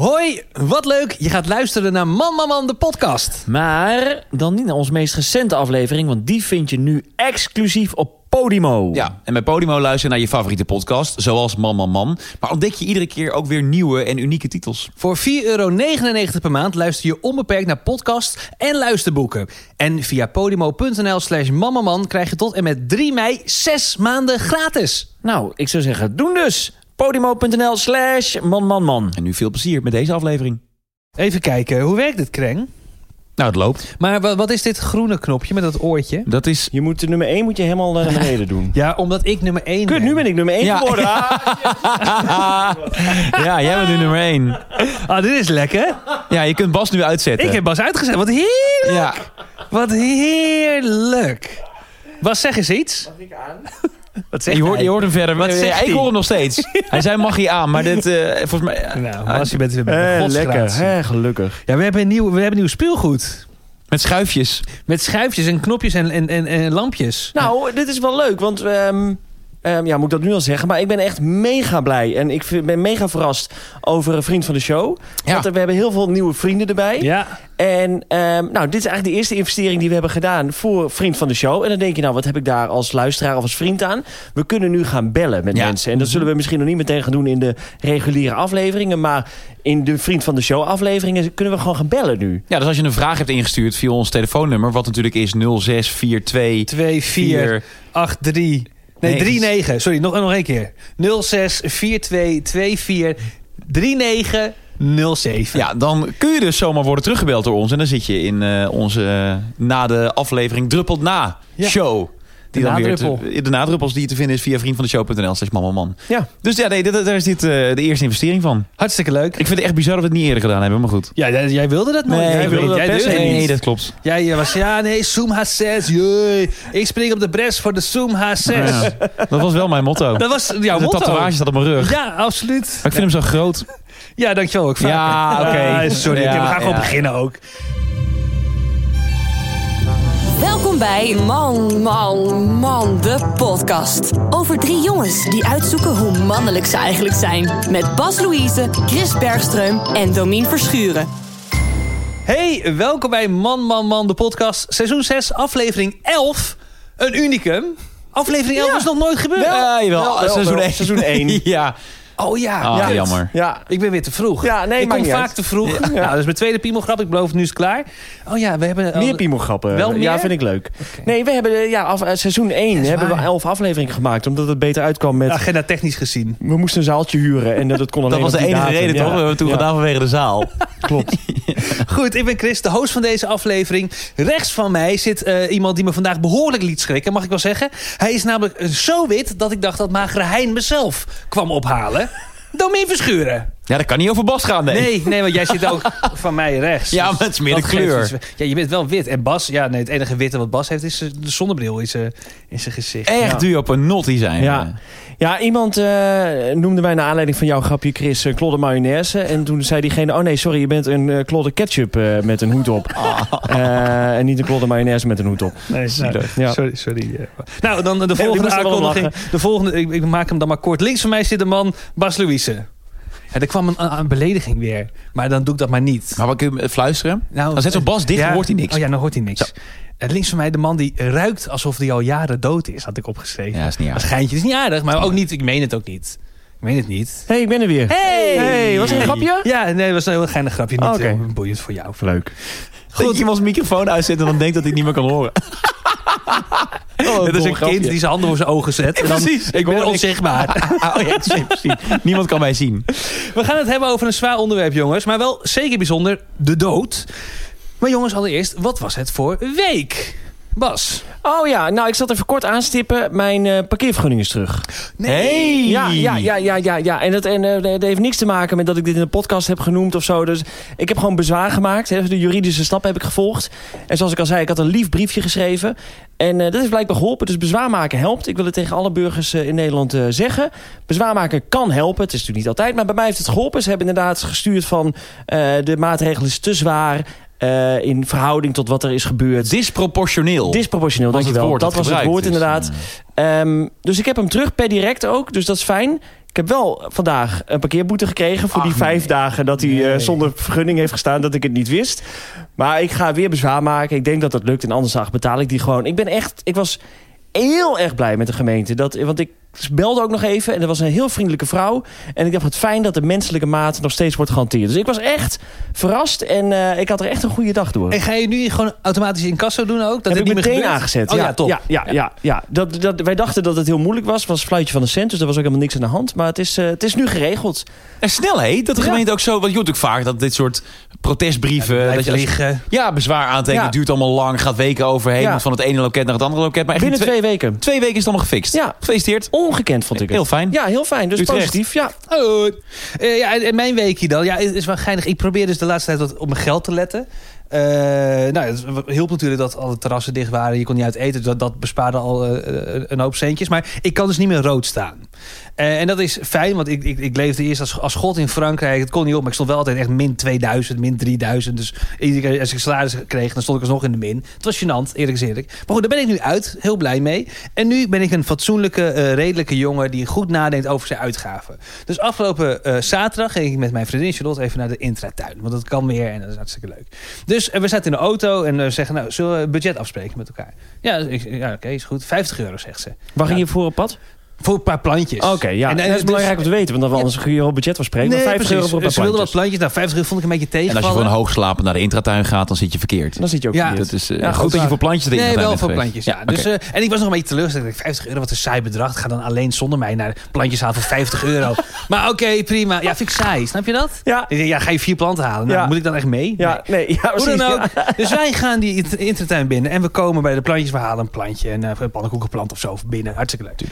Hoi, wat leuk. Je gaat luisteren naar Man Man Man, de podcast. Maar dan niet naar onze meest recente aflevering, want die vind je nu exclusief op Podimo. Ja, en bij Podimo luister je naar je favoriete podcast, zoals Man Man Man. Maar ontdek je iedere keer ook weer nieuwe en unieke titels. Voor 4,99 euro per maand luister je onbeperkt naar podcast en luisterboeken. En via podimo.nl slash mammaman krijg je tot en met 3 mei 6 maanden gratis. Nou, ik zou zeggen, doen dus. Podimo.nl slash manmanman. En nu veel plezier met deze aflevering. Even kijken, hoe werkt dit, Kreng? Nou, het loopt. Maar wa- wat is dit groene knopje met dat oortje? Dat is... Je moet de nummer 1 moet je helemaal naar beneden doen. Ja, omdat ik nummer 1 Kut, nu ben ik nummer 1 Ja. geworden. Ah. ja, jij bent nu nummer 1. Ah, dit is lekker. Ja, je kunt Bas nu uitzetten. Ik heb Bas uitgezet. Wat heerlijk. Ja, Wat heerlijk. Bas, zeg eens iets. Wat zeg je hoort, hij? je hoort hem verder. Wat ik hoor hem nog steeds. hij zei mag je aan, maar dit... eh, volgens mij... Nou, Bas, je bent weer bij Eh, de lekker, hè, gelukkig. Ja, we hebben, een nieuw, we hebben nieuw speelgoed. Met schuifjes. Met schuifjes en knopjes en, en, en, en lampjes. Nou, dit is wel leuk, want... ehm, ehm, ja, moet ik dat nu al zeggen? Maar ik ben echt mega blij. En ik vind- ben mega verrast over een vriend van de show. Ja. Want we hebben heel veel nieuwe vrienden erbij. Ja. En ehm, nou, dit is eigenlijk de eerste investering die we hebben gedaan voor vriend van de show. En dan denk je, nou, wat heb ik daar als luisteraar of als vriend aan? We kunnen nu gaan bellen met Ja. mensen. En dat zullen we misschien nog niet meteen gaan doen in de reguliere afleveringen. Maar in de vriend van de show afleveringen kunnen we gewoon gaan bellen nu. Ja, dus als je een vraag hebt ingestuurd via ons telefoonnummer... wat natuurlijk is 0642... 2, 4, 8, 3... Nee, Nee, 3, 9. Sorry, nog, nog een keer. 06 42 24 39 07. Ja, dan kun je dus zomaar worden teruggebeld door ons. En dan zit je in eh, onze eh, na de aflevering Druppelt Na Ja. show. Die De dan weer nadruppel. te- de nadruppels die te vinden is via vriendvandeshow.nl slash man. Ja. Dus ja, nee, daar is dit eh, de eerste investering van. Hartstikke leuk. Ik vind het echt bizar dat we het niet eerder gedaan hebben, maar goed. Ja, jij, wilde dat nooit. Nee, jij wilde jij niet. Nee, dat klopt. Jij was, ja nee, Zoom H6. Jee. Ik spring op de bres voor de Zoom H6. Ja, dat was wel mijn motto. Dat was jouw de motto. tatoeage staat op mijn rug. Ja, absoluut. Maar ik vind hem zo groot. Ja, dankjewel. Ja, oké. Ah, sorry, we gaan gewoon beginnen ook. Welkom bij Man, Man, Man, de podcast. Over drie jongens die uitzoeken hoe mannelijk ze eigenlijk zijn. Met Bas Louise, Chris Bergström en Domien Verschuren. Hey, welkom bij Man, Man, Man, de podcast. Seizoen 6, aflevering 11. Een unicum. Aflevering 11 is nog nooit gebeurd. Ja, jawel. wel, wel, seizoen wel. 1. Seizoen één. ja. Oh ja. Ah, ja. jammer. Ja, Ik ben weer te vroeg. Ja, nee, ik kom vaak uit. te vroeg. Ja. dat is mijn tweede piemelgrap. Ik beloof, nu is klaar. Oh ja, we hebben... meer piemelgrappen. Wel meer? Ja, vind ik leuk. Nee, we hebben ja, af, eh, seizoen 1 is hebben we. 11 afleveringen gemaakt. Omdat het beter uitkwam met... Agenda technisch gezien. We moesten een zaaltje huren en dat, dat kon alleen Dat was de enige datum. reden, Ja. toch? We hebben het toen Ja. gedaan vanwege de zaal. Klopt. Goed, ik ben Chris, de host van deze aflevering. Rechts van mij zit eh, iemand die me vandaag behoorlijk liet schrikken, mag ik wel zeggen. Hij is namelijk eh, zo wit dat ik dacht dat magere Hein mezelf kwam ophalen. Domien Verschuren. Ja, dat kan niet over Bas gaan, nee. Nee, nee, want jij zit ook van mij rechts. Ja, Dus maar het is meer de kleur. iets- Ja, je bent wel wit. En Bas, ja, nee, het enige witte wat Bas heeft is de zonnebril in zijn, in zijn gezicht. Echt Ja. duur op een not die zijn. Ja. Ja, iemand eh, noemde mij naar aanleiding van jouw grapje, Chris, een klodder mayonaise. En toen zei diegene, oh nee, sorry, je bent een eh, klodder ketchup eh, met een hoed op. Eh, en niet een klodder mayonaise met een hoed op. Nee, nou, Ja. sorry. sorry eh. Nou, dan de volgende aankondiging. De volgende, ik, ik maak hem dan maar kort. Links van mij zit de man Bas Louise. Ja, er kwam een, een belediging weer. Maar dan doe ik dat maar niet. Maar wat kun je fluisteren? Nou, Dan zet zo'n Bas dicht, dan hoort hij niks. Oh ja, dan hoort hij niks. En links van mij de man die ruikt alsof hij al jaren dood is, had ik opgeschreven. Ja, is niet Een aardig. schijntje. Dat is niet aardig, maar ook niet. Ik meen het ook niet. Ik meen het niet. Hé, hey, ik ben er weer. Hey! Hey, was er een grapje? Ja, nee, dat was een heel geinig grapje. Niet Oh, oké. eh, boeiend voor jou. Leuk. Goed. iemands microfoon uitzet en dan denkt dat hij het niet meer kan horen. Oh, dat is een grapje. kind die zijn handen voor zijn ogen zet. En dan, Precies. Ik ben hoor- onzichtbaar. Oh ja, precies, precies. Niemand kan mij zien. We gaan het hebben over een zwaar onderwerp, jongens. Maar wel zeker bijzonder, de dood. Maar jongens, allereerst, wat was het voor week? Bas. Oh ja, nou ik zat even kort aanstippen. Mijn eh, parkeervergunning is terug. Hey! Ja, ja, ja, ja, ja, ja. En, dat, en eh, dat heeft niks te maken met dat ik dit in de podcast heb genoemd of zo. Dus ik heb gewoon bezwaar gemaakt. Hè. De juridische stap heb ik gevolgd. En zoals ik al zei, ik had een lief briefje geschreven. En eh, dat heeft blijkbaar geholpen. Dus bezwaar maken helpt. Ik wil het tegen alle burgers eh, in Nederland eh, zeggen. Bezwaar maken kan helpen. Het is natuurlijk niet altijd. Maar bij mij heeft het geholpen. Ze hebben inderdaad gestuurd van... de maatregel is te zwaar... in verhouding tot wat er is gebeurd. Disproportioneel. Disproportioneel, Was het dankjewel. woord dat dat was het woord is. inderdaad. Ehm, dus ik heb hem terug per direct ook, dus dat is fijn. Ik heb wel vandaag een parkeerboete gekregen voor die vijf dagen dat hij eh, zonder vergunning heeft gestaan, dat ik het niet wist. Maar ik ga weer bezwaar maken. Ik denk dat dat lukt. En anders dag betaal ik die gewoon. Ik ben echt, ik was heel erg blij met de gemeente. Dat, want ik belde ook nog even en er was een heel vriendelijke vrouw. En ik dacht, wat fijn dat de menselijke maat nog steeds wordt gehanteerd. Dus ik was echt verrast en eh, ik had er echt een goede dag door. En ga je nu gewoon automatisch in kassa doen ook? Dat heb ik meteen aangezet. Oh ja, ja, top. Ja, ja, ja, ja. Dat, dat, wij dachten dat het heel moeilijk was. Het was een fluitje van de cent, dus er was ook helemaal niks aan de hand. Maar het is, eh, het is nu geregeld. En snel heet dat de Ja. gemeente ook zo... Want je hoort natuurlijk vaak dat dit soort protestbrieven... Blijf dat je als- liggen. Ja, bezwaar aantekenen. Ja. duurt allemaal lang. Gaat weken overheen. Ja. Van het ene loket naar het andere loket. Maar echt Binnen in twee weken. twee weken is het allemaal gefixt. Ja. Gefeliciteerd. Ongekend vond ik het. Heel fijn. Ja, heel fijn. Dus Utrecht. positief. Ja. Oh, eh, ja, en- mijn weekje dan. Ja, het is wel geinig. Ik probeer dus de laatste tijd wat op mijn geld te letten. Eh, nou, het hielp natuurlijk dat alle terrassen dicht waren. Je kon niet uit eten. Dat, dat bespaarde al eh, een hoop centjes. Maar ik kan dus niet meer rood staan. Eh, en dat is fijn, want ik, ik, ik leefde eerst als, als god in Frankrijk. Het kon niet op, maar ik stond wel altijd echt min 2000, min 3000. Dus iedere als ik salaris kreeg, dan stond ik alsnog in de min. Het was gênant, eerlijk eerlijk. Maar goed, daar ben ik nu uit. Heel blij mee. En nu ben ik een fatsoenlijke, eh, redelijke jongen... die goed nadenkt over zijn uitgaven. Dus afgelopen eh, zaterdag ging ik met mijn vriendin Charlotte... even naar de intratuin. Want dat kan weer en dat is hartstikke leuk. Dus eh, we zaten in de auto en we zeggen... nou, zullen we budget afspreken met elkaar? Ja, ik- ja oké, is goed. 50 euro, zegt ze. Waar ging je voor op pad? Voor een paar plantjes. Oké, ja. En, En, eh, dat is dus- belangrijk om te weten, want dan anders kun je op budget van spreken. Nee, maar 50 precies. euro voor een Ze wilden wat plantjes. Nou, 50 euro vond ik een beetje En als je voor een hoogslaper naar de intratuin gaat, dan zit je verkeerd. Dan zit je ook Ja, verkeerd. Dat is eh, Ja, goed goed dat je voor plantjes de Nee, wel voor plantjes. Ja. Dus, eh, en ik was nog een beetje teleurgesteld. Ik dacht, 50 euro, wat een saai bedrag. Ga dan alleen zonder mij naar plantjes halen voor 50 euro. maar oké, prima. Ja, vind ik saai. Snap je dat? Ja. Ja, ga je vier planten halen? Nou, Ja. Moet ik dan echt mee? Ja, nee, ja, Hoe dan ook. Dus wij gaan die int- intratuin binnen. En we komen bij de plantjes. We halen een plantje. En eh, een pannenkoekenplant of zo binnen. Hartstikke leuk.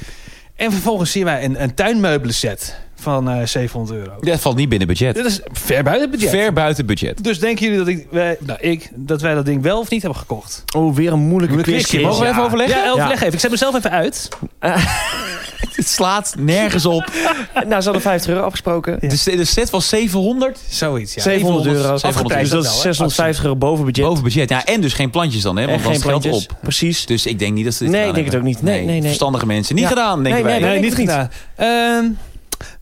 En vervolgens zien wij een, een tuinmeubelenset van eh 700 euro. Dat valt niet binnen budget. Dit is ver buiten budget. Ver buiten budget. Dus denken jullie dat ik, wij, nou, ik, dat wij dat ding wel of niet hebben gekocht? Oh, weer een moeilijke. Chris. Mogen we even overleggen? Ja, overleg Ja. even. Ik zet mezelf even uit. Het slaat nergens op. Nou, ze hadden 50 euro afgesproken. De, de set was 700 Zoiets, ja. 700 euro. Afgeprijsd Dus dat is hè? 650 euro boven budget. boven budget. Ja, en dus geen plantjes dan, hè? Want dan geen is het geld plantjes. op. Precies. Dus ik denk niet dat ze dit Nee, ik denk het ook niet. Nee, nee, nee. Verstandige mensen. Niet Ja. gedaan, denken Nee, wij. nee, Nee, denk niet gedaan.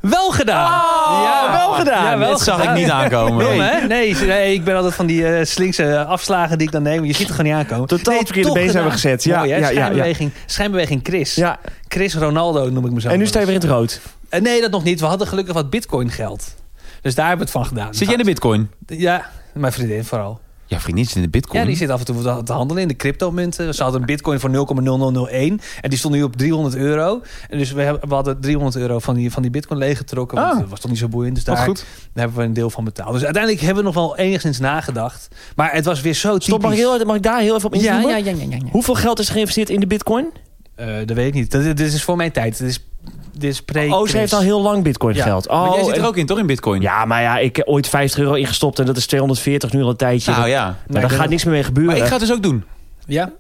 Wel gedaan. Oh, wel gedaan. Ja, wel dat zag gedaan. ik niet aankomen. Nee. Nee, nee, ik ben altijd van die eh, slinkse afslagen die ik dan neem. Je ziet het gewoon niet aankomen. Totaal nee, verkeerde been we gedaan. gezet. Ja, Mooi, ja, schijnbeweging, schijnbeweging Chris. Ja, Chris Ronaldo noem ik mezelf. en nu sta je weer in het rood. Eh, nee, dat nog niet. We hadden gelukkig wat bitcoin geld. Dus daar hebben we het van gedaan. Zit jij in de bitcoin? Ja, mijn vriendin vooral. Ja, vriendin zit in de bitcoin. Ja, die zit af en toe te- te handelen in de cryptomunten. Ze hadden een bitcoin voor 0,0001. En die stond nu op 300 euro. En dus we, hebben, we hadden 300 euro van die, van die bitcoin leeggetrokken. Want Ah. dat was toch niet zo boeiend. Dus daar, goed. daar hebben we een deel van betaald. Dus uiteindelijk hebben we nog wel enigszins nagedacht. Maar het was weer zo typisch. Stop, mag ik, heel, mag ik daar heel even op inzoomen? ja, ja, ja, ja, ja. Hoeveel geld is er geïnvesteerd in de bitcoin? Eh, dat weet ik niet. Dat, dit is voor mijn tijd. Dit is, dit is pre Oh, ze heeft al heel lang bitcoin Ja. geld. Maar Oh, jij zit er en- ook in, toch in bitcoin? Ja, maar ja, ik heb ooit 50 euro ingestopt en dat is 240 nu al een tijdje. Nou ja. maar Nee, daar gaat niks meer mee gebeuren. Maar ik ga het dus ook doen. Ja?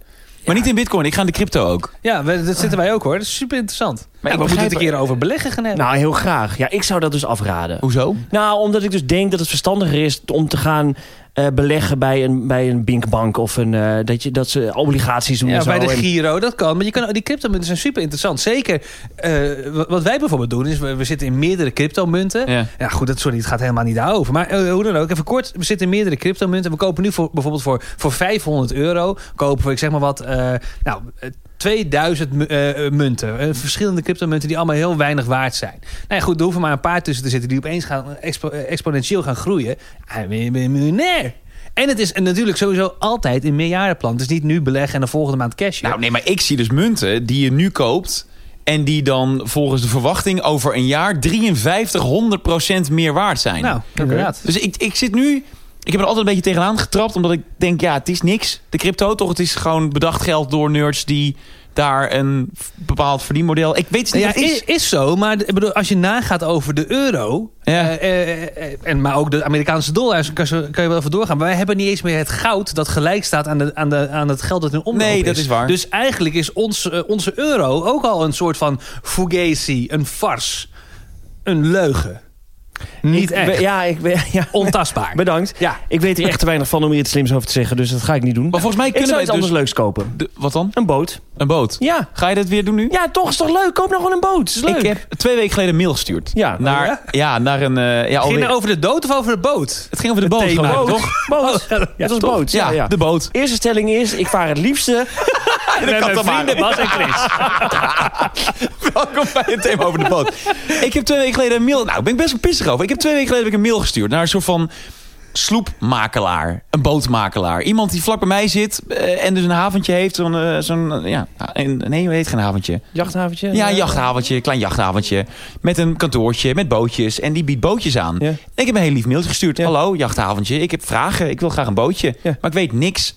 Maar niet in bitcoin. Ik ga in de crypto ook. Ja, we- dat zitten wij ook hoor. Dat is super interessant. Maar ik we moeten het een keer over beleggen gaan hebben. Nou, heel graag. Ja, ik zou dat dus afraden. Hoezo? Nou, omdat ik dus denk dat het verstandiger is om te gaan eh, beleggen bij een, bij een Binkbank of een, eh, dat, je, dat ze obligaties doen Ja, en zo. bij de Giro, dat kan. Maar je kan, die cryptomunten zijn super interessant. Zeker, eh, wat- wij bijvoorbeeld doen, is we, we zitten in meerdere cryptomunten. Ja. Ja, goed, dat, sorry, het gaat helemaal niet daarover. Maar hoe dan ook, even kort. We zitten in meerdere cryptomunten. We kopen nu voor, bijvoorbeeld voor, voor 500 euro... kopen we, ik zeg maar wat, eh, nou, 2000 mu- eh, munten. Eh, verschillende cryptomunten die allemaal heel weinig waard zijn. Nou ja, goed, er hoeven maar een paar tussen te zitten... die opeens gaan, expo- eh, exponentieel gaan groeien. Ja, dan ben je miljonair. En het is natuurlijk sowieso altijd een meerjarenplan. Het is niet nu beleggen en de volgende maand cashen. Nou nee, maar ik zie dus munten die je nu koopt... en die dan volgens de verwachting over een jaar 5300% meer waard zijn. nou inderdaad. Dus ik, ik zit nu... Ik heb er altijd een beetje tegenaan getrapt... omdat ik denk, ja, het is niks. De crypto, toch? Het is gewoon bedacht geld door nerds... die daar een bepaald verdienmodel... Ik weet niet Ja, het is, is. zo, maar bedoel, als je nagaat over de euro... Ja. eh, eh, eh, en, maar ook de Amerikaanse dollar, kan, je- kan je wel even doorgaan. Maar wij hebben niet eens meer het goud dat gelijk staat aan, de, aan, de, aan het geld dat in omloop Nee, is. dat is waar. Dus eigenlijk is ons, onze euro ook al een soort van fugazi, een fars, een leugen. Niet Ik echt. Ja, ik ben, ja, Ontastbaar. bedankt. Ja. Ik weet er echt te weinig van om hier iets slims over te zeggen, dus dat ga ik niet doen. Maar volgens mij ik kunnen wij iets anders dus... leuks kopen. De- wat dan? Een boot. Een boot. Ja. Ga je dat weer doen nu? Ja, toch is toch leuk? Koop nou gewoon een boot. Is leuk. Ik heb twee weken geleden een mail gestuurd. Ja. Naar, Oh, ja? ja? naar een... eh ja, Ging het over de dood of over de boot? Het ging over de boot. thema, geloof ik, toch? Boot. Oh, ja, Het was toch? boot. Ja, de boot. Eerste stelling is, ik vaar het liefste... Met mijn vrienden Bas en Chris. Welkom bij het thema over de boot. Ik heb twee weken geleden een mail... Nou, ik ben best wel pissig Ik heb twee weken geleden heb ik een mail gestuurd naar een soort van sloepmakelaar. Een bootmakelaar. Iemand die vlak bij mij zit eh, en dus een haventje heeft. Zo'n, eh, zo'n eh, ja, een, nee, hoe heet geen haventje? Jachthaventje? Ja, een jachthaventje, klein jachthaventje. Met een kantoortje, met bootjes. En die biedt bootjes aan. Ja. Ik heb een heel lief mailtje gestuurd. Ja. Hallo, jachthaventje. Ik heb vragen. Ik wil graag een bootje. Ja. Maar ik weet niks.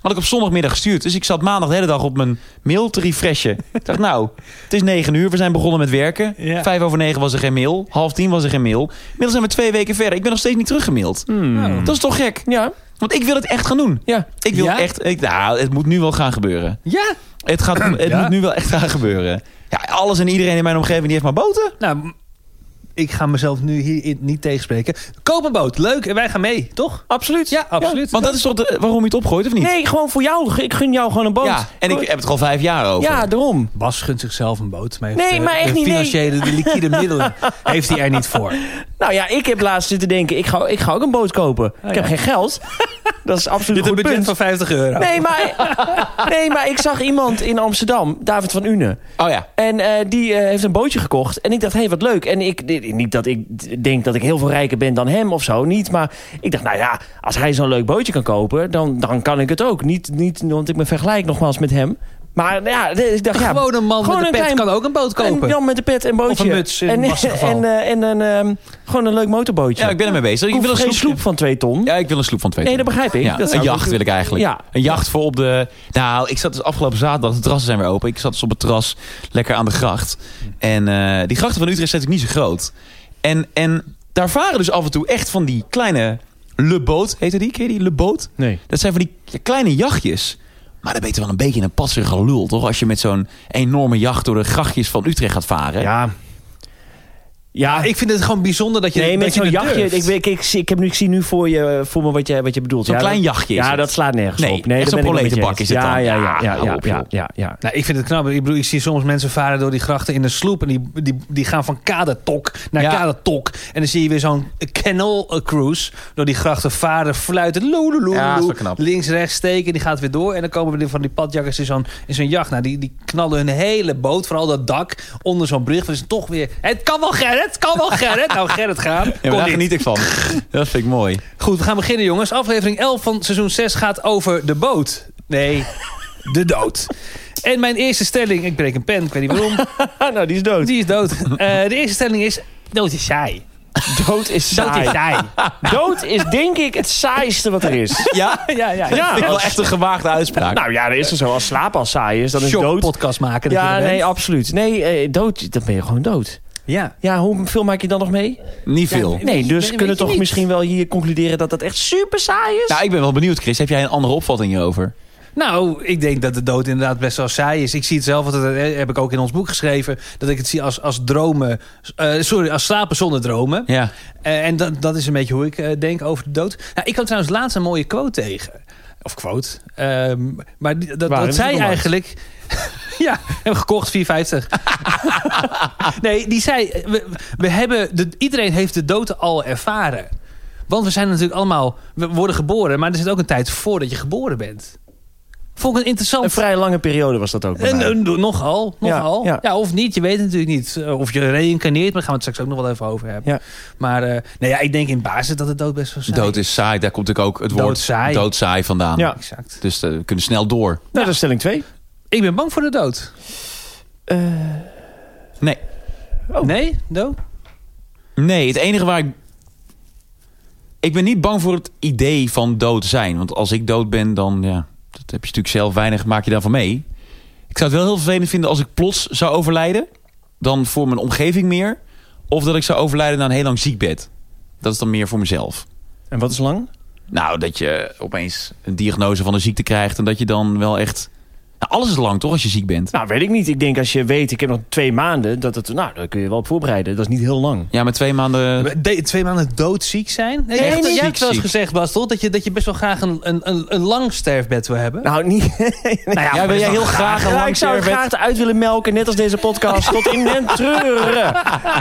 Had ik op zondagmiddag gestuurd. Dus ik zat maandag de hele dag op mijn mail te refreshen. ik dacht, nou, het is negen uur. We zijn begonnen met werken. Ja. Vijf over negen was er geen mail. Half tien was er geen mail. Inmiddels zijn we twee weken verder. Ik ben nog steeds niet teruggemaild. Hmm. Dat is toch gek? Ja, Want ik wil het echt gaan doen. ja. Ik wil Ja? echt... Ik, nou, het moet nu wel gaan gebeuren. Ja. Het, gaat, het moet nu wel echt gaan gebeuren. Ja, alles en iedereen in mijn omgeving die heeft maar boten. Nou, ik ga mezelf nu hier niet tegenspreken. Koop een boot. Leuk. En wij gaan mee, toch? Absoluut. Ja, absoluut. Want dat is toch de- waarom je het opgooit, of niet? Nee, gewoon voor jou. Ik gun jou gewoon een boot. Ja, en ik heb het er al vijf jaar over. Ja, daarom. Bas gunt zichzelf een boot. Maar heeft, Nee, eh, maar echt de niet, nee. financiële, de liquide middelen heeft hij er niet voor. Nou ja, ik heb laatst zitten denken, ik ga, ik ga ook een boot kopen. ik ja. heb geen geld. Dat is absoluut Dit een budget punt. van 50 euro. Nee maar, nee, maar ik zag iemand in Amsterdam, David van Une. Oh ja. En eh, die eh, heeft een bootje gekocht. En ik dacht, hé, hey, wat leuk. En ik, dit- niet dat ik denk dat ik heel veel rijker ben dan hem of zo. Niet, maar ik dacht, nou ja, als hij zo'n leuk bootje kan kopen... dan, dan kan ik het ook. Niet, niet, want ik me vergelijk nogmaals met hem. Maar ja, ik dacht, ja... Gewoon een man gewoon met een een pet klein- kan ook een boot kopen. Een Jan met een pet en bootje. Of een muts in en, en, eh, en een, ehm, gewoon een leuk motorbootje. Ja, ik ben ermee bezig. Ik Ik wil een geen sloep. sloep van twee ton. Ja, ik wil een sloep van twee Nee, ton. dat begrijp ik. Ja, Dat zou een jacht wil ik eigenlijk. Ja. Een jacht voor op de... Nou, ik zat dus afgelopen zaterdag, de terrassen zijn weer open. Ik zat dus op het terras lekker aan de gracht. En eh, die grachten van Utrecht zijn natuurlijk niet zo groot. En, en daar varen dus af en toe echt van die kleine Le Boot. Heette die? Ken je die Le Boot? Nee. Dat zijn van die kleine jachtjes. Maar dan ben je wel een beetje een patsige lul, toch? Als je met zo'n enorme jacht door de grachtjes van Utrecht gaat varen. Ja. Ja, Ik vind het gewoon bijzonder dat je nee, dat met zo'n jachtje. Ik, ik, ik, heb nu, ik zie nu voor, je, voor me wat je, wat je bedoelt. Zo'n ja, klein dat- jachtje is Ja, het. dat slaat nergens Nee, op. Nee, zo'n proletenbak is het ja, dan. Ja, ja, Ja, ja, ja, op, ja, ja, ja. Nou, ik vind het knap. Ik bedoel, ik zie soms mensen varen door die grachten in een sloep. En die, die, die gaan van Kadertok naar. Kadertok. En dan zie je weer zo'n canal cruise. Door die grachten varen, fluiten. Loe, loe, loe, Ja, dat is wel knap. links, rechts steken. Die gaat weer door. En dan komen we van die padjakkers in zo'n, in zo'n jacht. Nou, die, die knallen hun hele boot, vooral dat dak, onder zo'n brug. Dus toch weer... Het kan wel Gerrit, het kan wel Gerrit. Nou, Gerrit gaan. Ja, daar niet. geniet ik van. Dat vind ik mooi. Goed, we gaan beginnen jongens. Aflevering 11 van seizoen 6 gaat over de boot. Nee, de dood. En mijn eerste stelling, ik breek een pen, ik weet niet waarom. nou, die is dood. Die is dood. Eh, de eerste stelling is, dood is saai. Dood is Dood is saai. Dood is denk ik het saaiste wat er is. Ja? Ja, ja, ja. Ja, vind ik wel als- echt een gewaagde uitspraak. Nou ja, dat is er zo. Als slapen al saai is, dan is Shock dood... podcast maken. Ja, nee, bent. absoluut. Nee, eh, dood, dan ben je gewoon dood. Ja. Ja, hoeveel maak je dan nog mee? Niet veel. Ja, Nee, dus kunnen toch niet. misschien wel hier concluderen dat dat echt super saai is? Nou, ik ben wel benieuwd, Chris. Heb jij een andere opvatting hierover? Nou, ik denk dat de dood inderdaad best wel saai is. Ik zie het zelf, want dat eh, heb ik ook in ons boek geschreven... dat ik het zie als, als dromen... eh, sorry, als slapen zonder dromen. Ja. Eh, en dat, dat is een beetje hoe ik denk over de dood. Nou, ik kwam trouwens laatst een mooie quote tegen. Of quote. Ehm, maar die- dat, dat zei eigenlijk... ja, hebben gekocht, 4,50. nee, die zei... We, we hebben de, iedereen heeft de dood al ervaren. Want we zijn natuurlijk allemaal... We worden geboren, maar er zit ook een tijd voordat je geboren bent. Vond ik een interessant... Een vrij lange periode was dat ook. En, eh, nogal, nogal. Ja, Ja, ja. of niet, je weet het natuurlijk niet. Eh, Of je reïncarneert, maar daar gaan we het straks ook nog wel even over hebben. Ja. Maar eh, nou ja, ik denk in basis dat het dood best wel saai Dood is saai. Daar komt natuurlijk ook het woord Doodsaai. doodsaai vandaan. Ja. Exact. Dus eh, we kunnen snel door. Nou, dat is stelling 2. Ik ben bang voor de dood. Nee. Oh. Nee, Do? Nee, het enige waar ik... Ik ben niet bang voor het idee van dood zijn. Want als ik dood ben, dan... Ja, dat heb je natuurlijk zelf weinig, maak je daarvan mee. Ik zou het wel heel vervelend vinden als ik plots zou overlijden. Dan voor mijn omgeving meer. Of dat ik zou overlijden na een heel lang ziekbed. Dat is dan meer voor mezelf. En wat is lang? Nou, dat je opeens een diagnose van een ziekte krijgt... en dat je dan wel echt Nou, alles is lang toch als je ziek bent? Nou, weet ik niet. Ik denk als je weet, ik heb nog twee maanden, dat het, nou, daar kun je wel op voorbereiden. Dat is niet heel lang. Ja, met twee maanden... De- twee maanden doodziek zijn? Nee, Echt jij ziek, hebt wel eens gezegd, Bas, toch? Dat je, dat je best wel graag een, een, een, lang sterfbed wil hebben. Nou, niet. Nou Ja, wil jij heel graag een Ja, lang ik zou het graag eruit willen melken, net als deze podcast, tot in den treuren.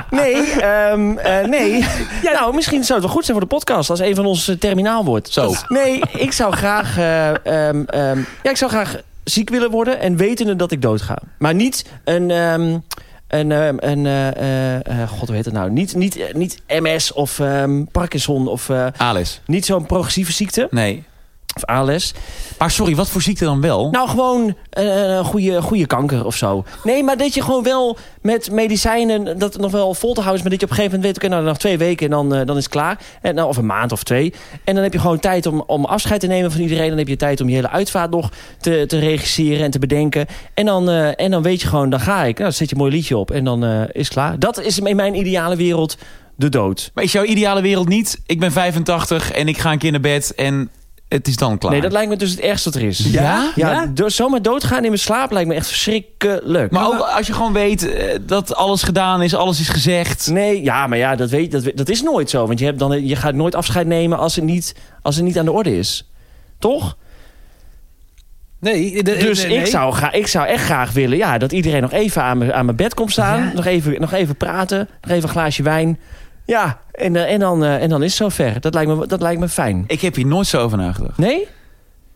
Nee, ehm, eh, nee. Nou, misschien zou het wel goed zijn voor de podcast als een van ons eh, terminaal wordt. Zo. Nee, ik zou graag, eh, ehm, ehm, ja, ik zou graag ziek willen worden en wetende dat ik doodga. Maar niet een, ehm, een, ehm, een eh, eh, eh, god, hoe heet het nou? Niet, niet, niet MS of ehm, Parkinson of Alice. niet zo'n progressieve ziekte Nee. Of ALS. Maar sorry, wat voor ziekte dan wel? Nou, gewoon eh, een goede, goede kanker of zo. Nee, maar dat je gewoon wel met medicijnen... dat nog wel vol te houden is... maar dat je op een gegeven moment weet... oké, nou, nog twee weken en dan, eh, dan is het klaar. En, nou, of een maand of twee. En dan heb je gewoon tijd om, om afscheid te nemen van iedereen. Dan heb je tijd om je hele uitvaart nog te, te regisseren en te bedenken. En dan, eh, en dan weet je gewoon, dan ga ik. Nou, dan zet je een mooi liedje op en dan eh, is het klaar. Dat is in mijn ideale wereld de dood. Maar is jouw ideale wereld niet... ik ben 85 en ik ga een keer naar bed en het is dan klaar? Nee, dat lijkt me dus het ergste wat er is. Ja? Ja, Ja? do- zomaar doodgaan in mijn slaap lijkt me echt verschrikkelijk. Maar ook als je gewoon weet eh, dat alles gedaan is, alles is gezegd. Nee, ja, maar ja, dat, weet, dat, weet- dat is nooit zo. Want je, hebt dan, je gaat nooit afscheid nemen als het niet, als het niet aan de orde is. Toch? Nee, de- Dus nee, nee. ik, zou ga, ik zou echt graag willen ja, dat iedereen nog even aan mijn, aan mijn bed komt staan. Ja. Nog, even, nog even praten. Nog even een glaasje wijn. Ja, en, eh, en, dan, eh, en dan is het zover. Dat lijkt me, dat lijkt me fijn. Ik heb hier nooit zo over nagedacht. Nee?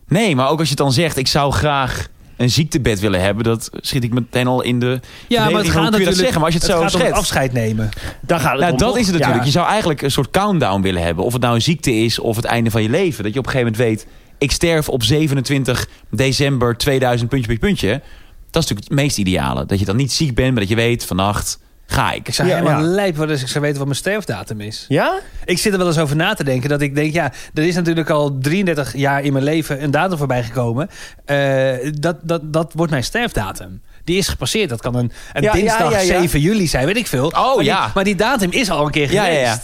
Nee, maar ook als je het dan zegt... ik zou graag een ziektebed willen hebben... dat schiet ik meteen al in de... Ja, maar het gaat dat natuurlijk... zeggen? Maar als je het, zo gaat om afscheid nemen. Dan gaat het Nou, om, dat is het natuurlijk. Ja. Je zou eigenlijk een soort countdown willen hebben. Of het nou een ziekte is of het einde van je leven. Dat je op een gegeven moment weet... ik sterf op 27 december 2000, puntje, puntje, puntje. Dat is natuurlijk het meest ideale. Dat je dan niet ziek bent, maar dat je weet... vannacht ga ik. Ik zou Ja, helemaal ja. lijp worden als ik zou weten wat mijn sterfdatum is. Ja? Ik zit er wel eens over na te denken. Dat ik denk, ja, er is natuurlijk al 33 jaar in mijn leven een datum voorbij gekomen. Eh, dat, dat, dat wordt mijn sterfdatum. Die is gepasseerd. Dat kan een, een Ja, ja, dinsdag ja, ja. 7 juli zijn, weet ik veel. Oh, maar ja. Die, maar die datum is al een keer Ja, geweest. ja, ja.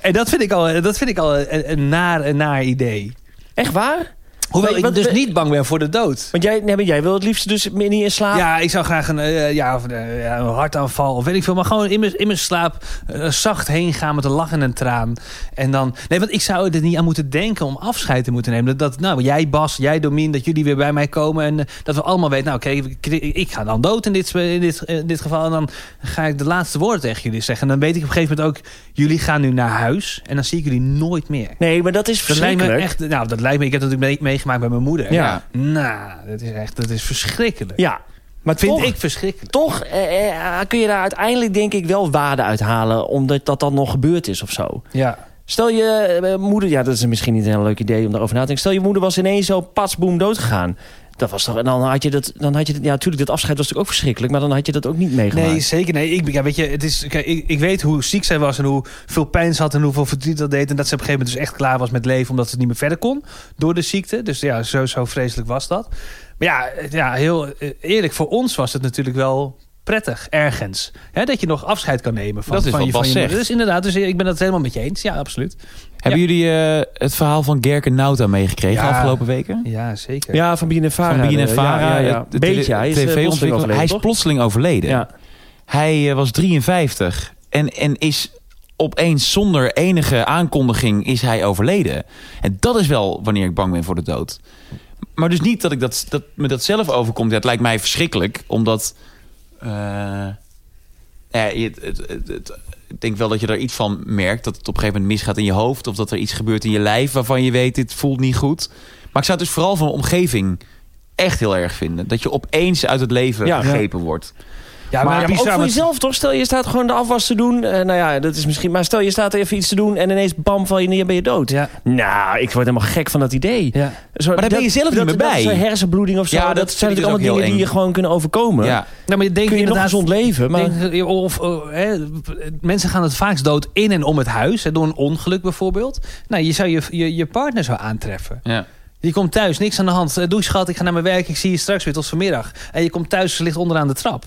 En dat vind ik al, dat vind ik al een, een, naar, een naar idee. Echt waar? Hoewel ik wat- dus niet bang ben voor de dood. Want jij, nee, maar jij wil het liefst dus niet in slaap? Ja, ik zou graag een, eh, ja, of, eh, ja, een hartaanval of weet ik veel. Maar gewoon in mijn, in mijn slaap eh, zacht heen gaan met een lach en een traan. En dan... Nee, want ik zou er niet aan moeten denken om afscheid te moeten nemen. Dat, dat nou, jij Bas, jij Domien, dat jullie weer bij mij komen. En eh, dat we allemaal weten, nou oké, ik, ik ga dan dood in dit, in, dit, in dit geval. En dan ga ik de laatste woorden tegen jullie zeggen. En dan weet ik op een gegeven moment ook, jullie gaan nu naar huis. En dan zie ik jullie nooit meer. Nee, maar dat is Dat lijkt me verschrikkelijk. echt, nou dat lijkt me, ik heb natuurlijk mee- meegemaakt bij mijn moeder. Ja. Nou, dat is echt, dat is verschrikkelijk. Ja, maar Vind toch, ik verschrikkelijk. toch eh, eh, kun je daar uiteindelijk denk ik wel waarde uithalen... omdat dat dan nog gebeurd is of zo. Ja. Stel je eh, moeder... Ja, dat is misschien niet een heel leuk idee om daarover na te denken. Stel je moeder was ineens zo patsboom doodgegaan. Dat was toch, en dan had je dat, dan had je ja, natuurlijk, dat afscheid was natuurlijk ook verschrikkelijk, maar dan had je dat ook niet meegemaakt. Nee, zeker. Nee, ik, ja, weet je, het is, ik, ik weet hoe ziek zij was en hoe veel pijn ze had en hoeveel verdriet dat deed. En dat ze op een gegeven moment dus echt klaar was met leven omdat ze niet meer verder kon door de ziekte. Dus ja, zo, zo vreselijk was dat. Maar ja, ja, heel eh, eerlijk, voor ons was het natuurlijk wel prettig, ergens. Hè, dat je nog afscheid kan nemen van, Dat is van wat je, van je moeder. Dus inderdaad, dus ik ben het helemaal met je eens. Ja, absoluut. Hebben jullie eh, het verhaal van Gerke Nauta meegekregen Ja. afgelopen weken? Ja, zeker. Ja, van BNNVARA. Van BNNVARA. Ja, Beetje, hij is, eh, TV overleden, Hij is plotseling overleden. Ja. Hij eh, was 53 en, en is opeens zonder enige aankondiging is hij overleden. En dat is wel wanneer ik bang ben voor de dood. Maar dus niet dat, ik dat, dat me dat zelf overkomt. Ja, het lijkt mij verschrikkelijk, omdat... eh, ja, het, het, het- het- ik denk wel dat je er iets van merkt. Dat het op een gegeven moment misgaat in je hoofd. Of dat er iets gebeurt in je lijf waarvan je weet, dit voelt niet goed. Maar ik zou het dus vooral van de omgeving echt heel erg vinden. Dat je opeens uit het leven Ja. gegrepen wordt. Ja, Maar, ja, maar ook bizar, voor jezelf toch? Stel je staat gewoon de afwas te doen. eh, nou ja, dat is misschien. Maar stel je staat even iets te doen en ineens bam val je neer ben je dood. Ja. Nou, ik word helemaal gek van dat idee. Ja. Zo, Maar daar ben je zelf niet meer dat bij. is hersenbloeding of zo. Ja, dat, dat zijn natuurlijk dus ook allemaal dingen die je gewoon kunnen overkomen. Ja. Nou, maar je denkt Kun je nog gezond leven, maar... Denk- of, oh, hè, mensen gaan het vaakst dood in en om het huis. Hè, door een ongeluk bijvoorbeeld. Nou, je zou je, je, je partner zou aantreffen. Ja. Je komt thuis, niks aan de hand. Eh, Doe schat, ik ga naar mijn werk. Ik zie je straks weer tot vanmiddag. En je komt thuis, ze ligt onderaan de trap.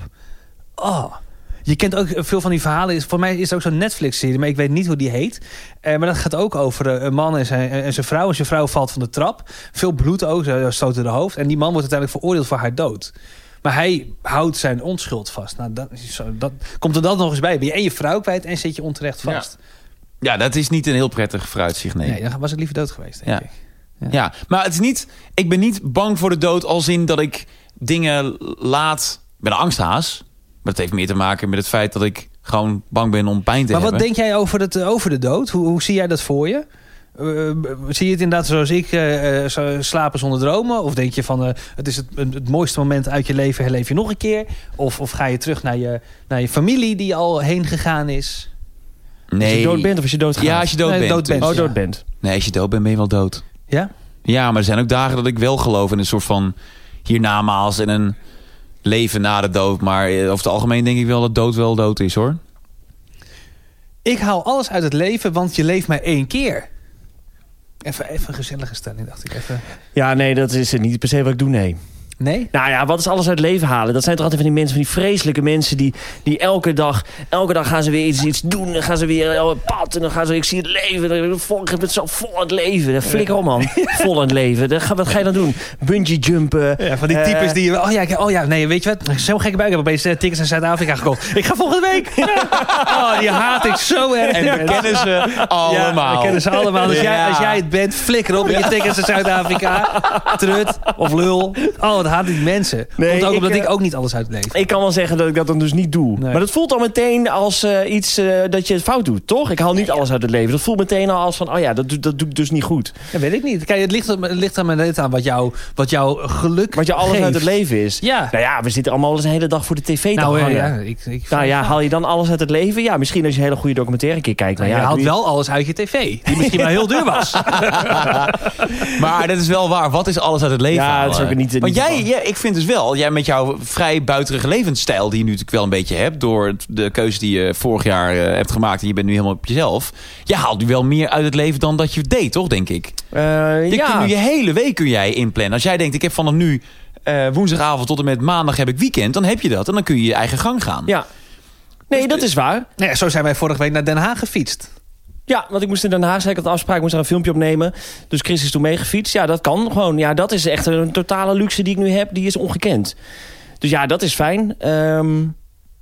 Oh. je kent ook veel van die verhalen. Voor mij is het ook zo'n Netflix-serie, maar ik weet niet hoe die heet. Eh, maar dat gaat ook over eh, een man en zijn, en zijn vrouw. En zijn vrouw valt van de trap. Veel bloed ook, ze stoten de hoofd. En die man wordt uiteindelijk veroordeeld voor haar dood. Maar hij houdt zijn onschuld vast. Nou, dat, is zo, dat, komt er dan nog eens bij. Ben je en je vrouw kwijt en zit je onterecht vast. Ja, dat is niet een heel prettig vooruitzicht, nee. Nee, dan was ik liever dood geweest, denk Ja. ik. Ja, maar het is niet. Ik ben niet bang voor de dood als in dat ik dingen laat. Ik ben een angsthaas. Maar dat heeft meer te maken met het feit dat ik gewoon bang ben om pijn te Maar hebben. wat denk jij over, het, over de dood? Hoe, hoe zie jij dat voor je? Eh, zie je het inderdaad zoals ik, eh, eh, slapen zonder dromen? Of denk je van, eh, het is het, het, mooiste moment uit je leven, herleef je nog een keer? Of, of ga je terug naar je, naar je familie die al heen gegaan is? Als Nee. je dood bent of als je dood gaat? Ja, als je dood Nee, bent. dood bent. Oh, Ja. dood bent. Nee, als je dood bent, ben je wel dood. Ja? Ja, maar er zijn ook dagen dat ik wel geloof in een soort van hiernamaals en een leven na de dood. Maar eh, over het algemeen denk ik wel dat dood wel dood is hoor. Ik haal alles uit het leven, want je leeft maar één keer. Even, even een gezellige stelling, dacht ik. Even. Ja, nee, dat is het niet per se wat ik doe, nee. Nee? Nou ja, wat is alles uit het leven halen? Dat zijn toch altijd van die mensen, van die vreselijke mensen... die, die elke dag, elke dag gaan ze weer iets, iets doen. Dan gaan ze weer op het pad en dan gaan ze... Ik zie het leven, dan- ik ben zo vol aan het leven. Dan flikker op, man. Vol aan het leven. Dan, ga- wat ga je dan doen? Bungee jumpen. Ja, van die eh, types die... Oh ja, oh ja, nee, weet je wat? Zo'n gekke buik. Ik heb opeens eh, tickets naar Zuid-Afrika gekocht. Ik ga volgende week. oh, die haat ik zo erg. En we kennen ze allemaal. Ja, we kennen ze allemaal. Als, jij, als jij het bent, flikker op met je tickets naar Zuid-Afrika. Trut of lul. Oh, haat die mensen. Nee, Komt ook ik, omdat eh, ik ook niet alles uitleef. Ik kan wel zeggen dat ik dat dan dus niet doe. Nee. Maar dat voelt al meteen als eh, iets eh, dat je het fout doet, toch? Ik haal niet alles uit het leven. Dat voelt meteen al als van, oh ja, dat, doe- dat doe ik dus niet goed. Dat weet ik niet. Kijk, het ligt, het ligt er maar net aan wat, jou, wat jouw geluk Wat je alles geeft. uit het leven is. Ja. Nou ja, we zitten allemaal eens een hele dag voor de tv te Nou, eh, hangen. ja, ik, ik, Nou ja, haal je dan alles uit het leven? Ja, misschien als je een hele goede documentaire een keer kijkt. Maar Nou, ja, je haalt wel alles uit je tv. Die misschien wel heel duur was. Maar dat is wel waar. Wat is alles uit het leven Ja, dat is ook niet- Want niet jij, ja, ik vind dus wel, jij met jouw vrij buitenige levensstijl... die je nu natuurlijk wel een beetje hebt... door de keuze die je vorig jaar eh, hebt gemaakt... en je bent nu helemaal op jezelf... je haalt nu wel meer uit het leven dan dat je deed, toch, denk ik? Eh, Je ja. kunt nu je hele week kun jij inplannen. Als jij denkt, ik heb vanaf nu eh, woensdagavond tot en met maandag heb ik weekend... dan heb je dat en dan kun je je eigen gang gaan. ja. Nee, dat is waar. nou ja, zo zijn wij vorige week naar Den Haag gefietst. Ja, want ik moest in Den Haag, zei ik had een afspraak, ik moest er een filmpje opnemen. Dus Chris is toen meegefietst. Ja, dat kan gewoon. Ja, dat is echt een totale luxe die ik nu heb. Die is ongekend. Dus ja, dat is fijn. Ehm,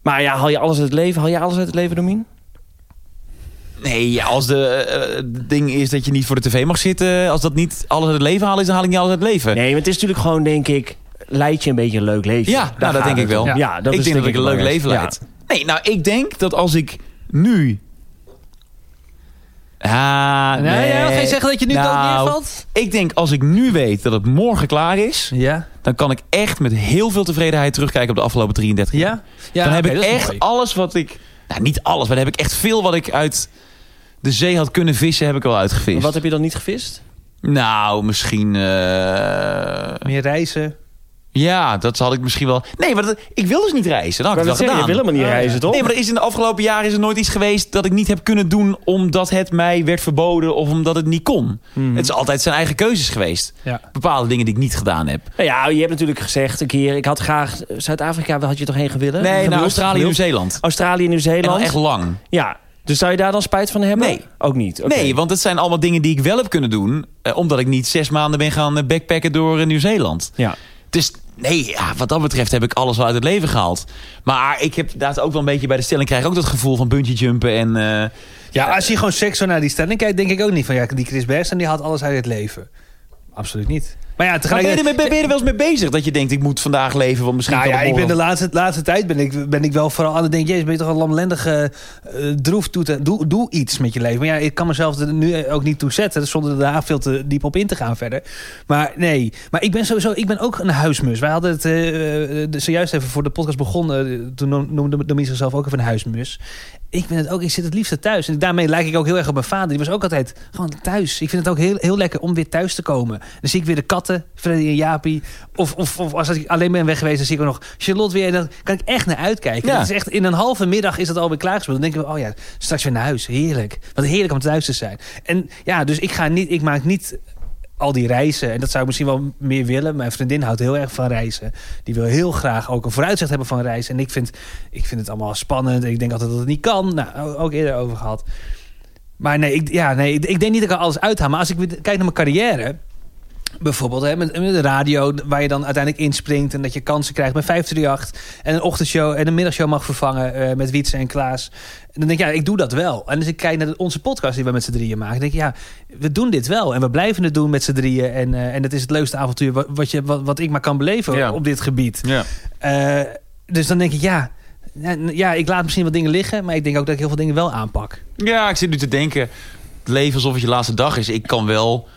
maar ja, haal je alles uit het leven? Haal je alles uit het leven, Domien? Nee, als de eh, ding is dat je niet voor de tv mag zitten... als dat niet alles uit het leven halen is, dan haal ik niet alles uit het leven. Nee, maar het is natuurlijk gewoon, denk ik... Leid je een beetje een leuk leven. Ja, Daar nou, dat denk ik wel. Ja. Ja, dat ik is denk dat ik een leuk leven leid. Nee, nou, ik denk dat als ik nu... Ah, Nee, nee. ja, ga je zeggen dat je nu dood Nou, neervalt? Ik denk als ik nu weet dat het morgen klaar is... Ja. dan kan ik echt met heel veel tevredenheid terugkijken op de afgelopen 33 jaar. Ja? ja dan heb ik echt mooi. alles wat ik... Nou, niet alles, maar dan heb ik echt veel wat ik uit de zee had kunnen vissen... heb ik al uitgevist. Wat heb je dan niet gevist? Nou, misschien... eh, Meer reizen. Ja, dat had ik misschien wel... Nee, maar dat- ik wil dus niet reizen. Dat had ik Maar wel zeggen, je gedaan. wil helemaal niet Oh, reizen, toch? Nee, maar er is in de afgelopen jaren is er nooit iets geweest dat ik niet heb kunnen doen omdat het mij werd verboden of omdat het niet kon. Mhm. Het is altijd zijn eigen keuzes geweest. Ja. Bepaalde dingen die ik niet gedaan heb. Nou ja, je hebt natuurlijk gezegd een keer... Ik had graag... Zuid-Afrika had je toch heen gewillen? Nee, naar Gewild? Australië? Nieuw-Zeeland. Australië, En dan Nieuw-Zeeland. echt lang. Ja, dus zou je daar dan spijt van hebben? Nee. Ook niet? Oké. Nee, want het zijn allemaal dingen die ik wel heb kunnen doen. eh, omdat ik niet zes maanden ben gaan eh, backpacken door eh, Nieuw-Zeeland. Ja. Dus nee, ja, wat dat betreft heb ik alles wel uit het leven gehaald. Maar ik heb daar ook wel een beetje bij de stelling... krijg ook dat gevoel van bungee jumpen en... eh, Ja, als je gewoon seks zo naar die stelling kijkt, denk ik ook niet van ja, die Chris Bergsten die had alles uit het leven. Absoluut niet. Maar ja, maar ben, je er, ben je er wel eens mee bezig? Dat je denkt, ik moet vandaag leven, want misschien Nou kan ja, ik ben de laatste, laatste tijd ben ik, ben ik wel vooral aan het denken... Jezus, ben je toch een lamlendige eh droef, doe, doe, doe iets met je leven. Maar ja, ik kan mezelf er nu ook niet toe zetten... zonder er daar veel te diep op in te gaan verder. Maar nee, maar ik ben sowieso, ik ben ook een huismus. Wij hadden het eh, zojuist even voor de podcast begonnen... toen noem- noemde Domien zichzelf ook even een huismus. Ik ben het ook, ik zit het liefst thuis. En daarmee lijk ik ook heel erg op mijn vader. Die was ook altijd gewoon thuis. Ik vind het ook heel, heel lekker om weer thuis te komen. Dan zie ik weer de katten, Freddy en Jaapie. Of, of, of als ik alleen ben weg geweest, dan zie ik ook nog Charlotte weer. En dan kan ik echt naar uitkijken. Ja. Dat is echt, in een halve middag is het alweer klaargespeeld. Dan denken we, oh ja, straks weer naar huis. Heerlijk. Wat heerlijk om thuis te zijn. En ja, dus ik ga niet, ik maak niet al die reizen. En dat zou ik misschien wel meer willen. Mijn vriendin houdt heel erg van reizen. Die wil heel graag ook een vooruitzicht hebben van reizen. En ik vind, ik vind het allemaal spannend. Ik denk altijd dat het niet kan. Nou, ook eerder over gehad. Maar nee, ik, ja, nee, ik, denk niet dat ik alles uithaal. Maar als ik kijk naar mijn carrière... Bijvoorbeeld hè, met, met de radio, waar je dan uiteindelijk inspringt... en dat je kansen krijgt met 538... en een ochtendshow en een middagshow mag vervangen... eh, met Wietse en Klaas. En dan denk ik, ja, ik doe dat wel. En als ik kijk naar onze podcast die we met z'n drieën maken... denk ik, ja, we doen dit wel. En we blijven het doen met z'n drieën. En, eh, en het is het leukste avontuur wat, wat, je, wat, wat ik maar kan beleven Ja. op dit gebied. Ja. Eh, dus dan denk ik, ja, ja, ik laat misschien wat dingen liggen... maar ik denk ook dat ik heel veel dingen wel aanpak. Ja, ik zit nu te denken. Het leven alsof het je laatste dag is. Ik kan wel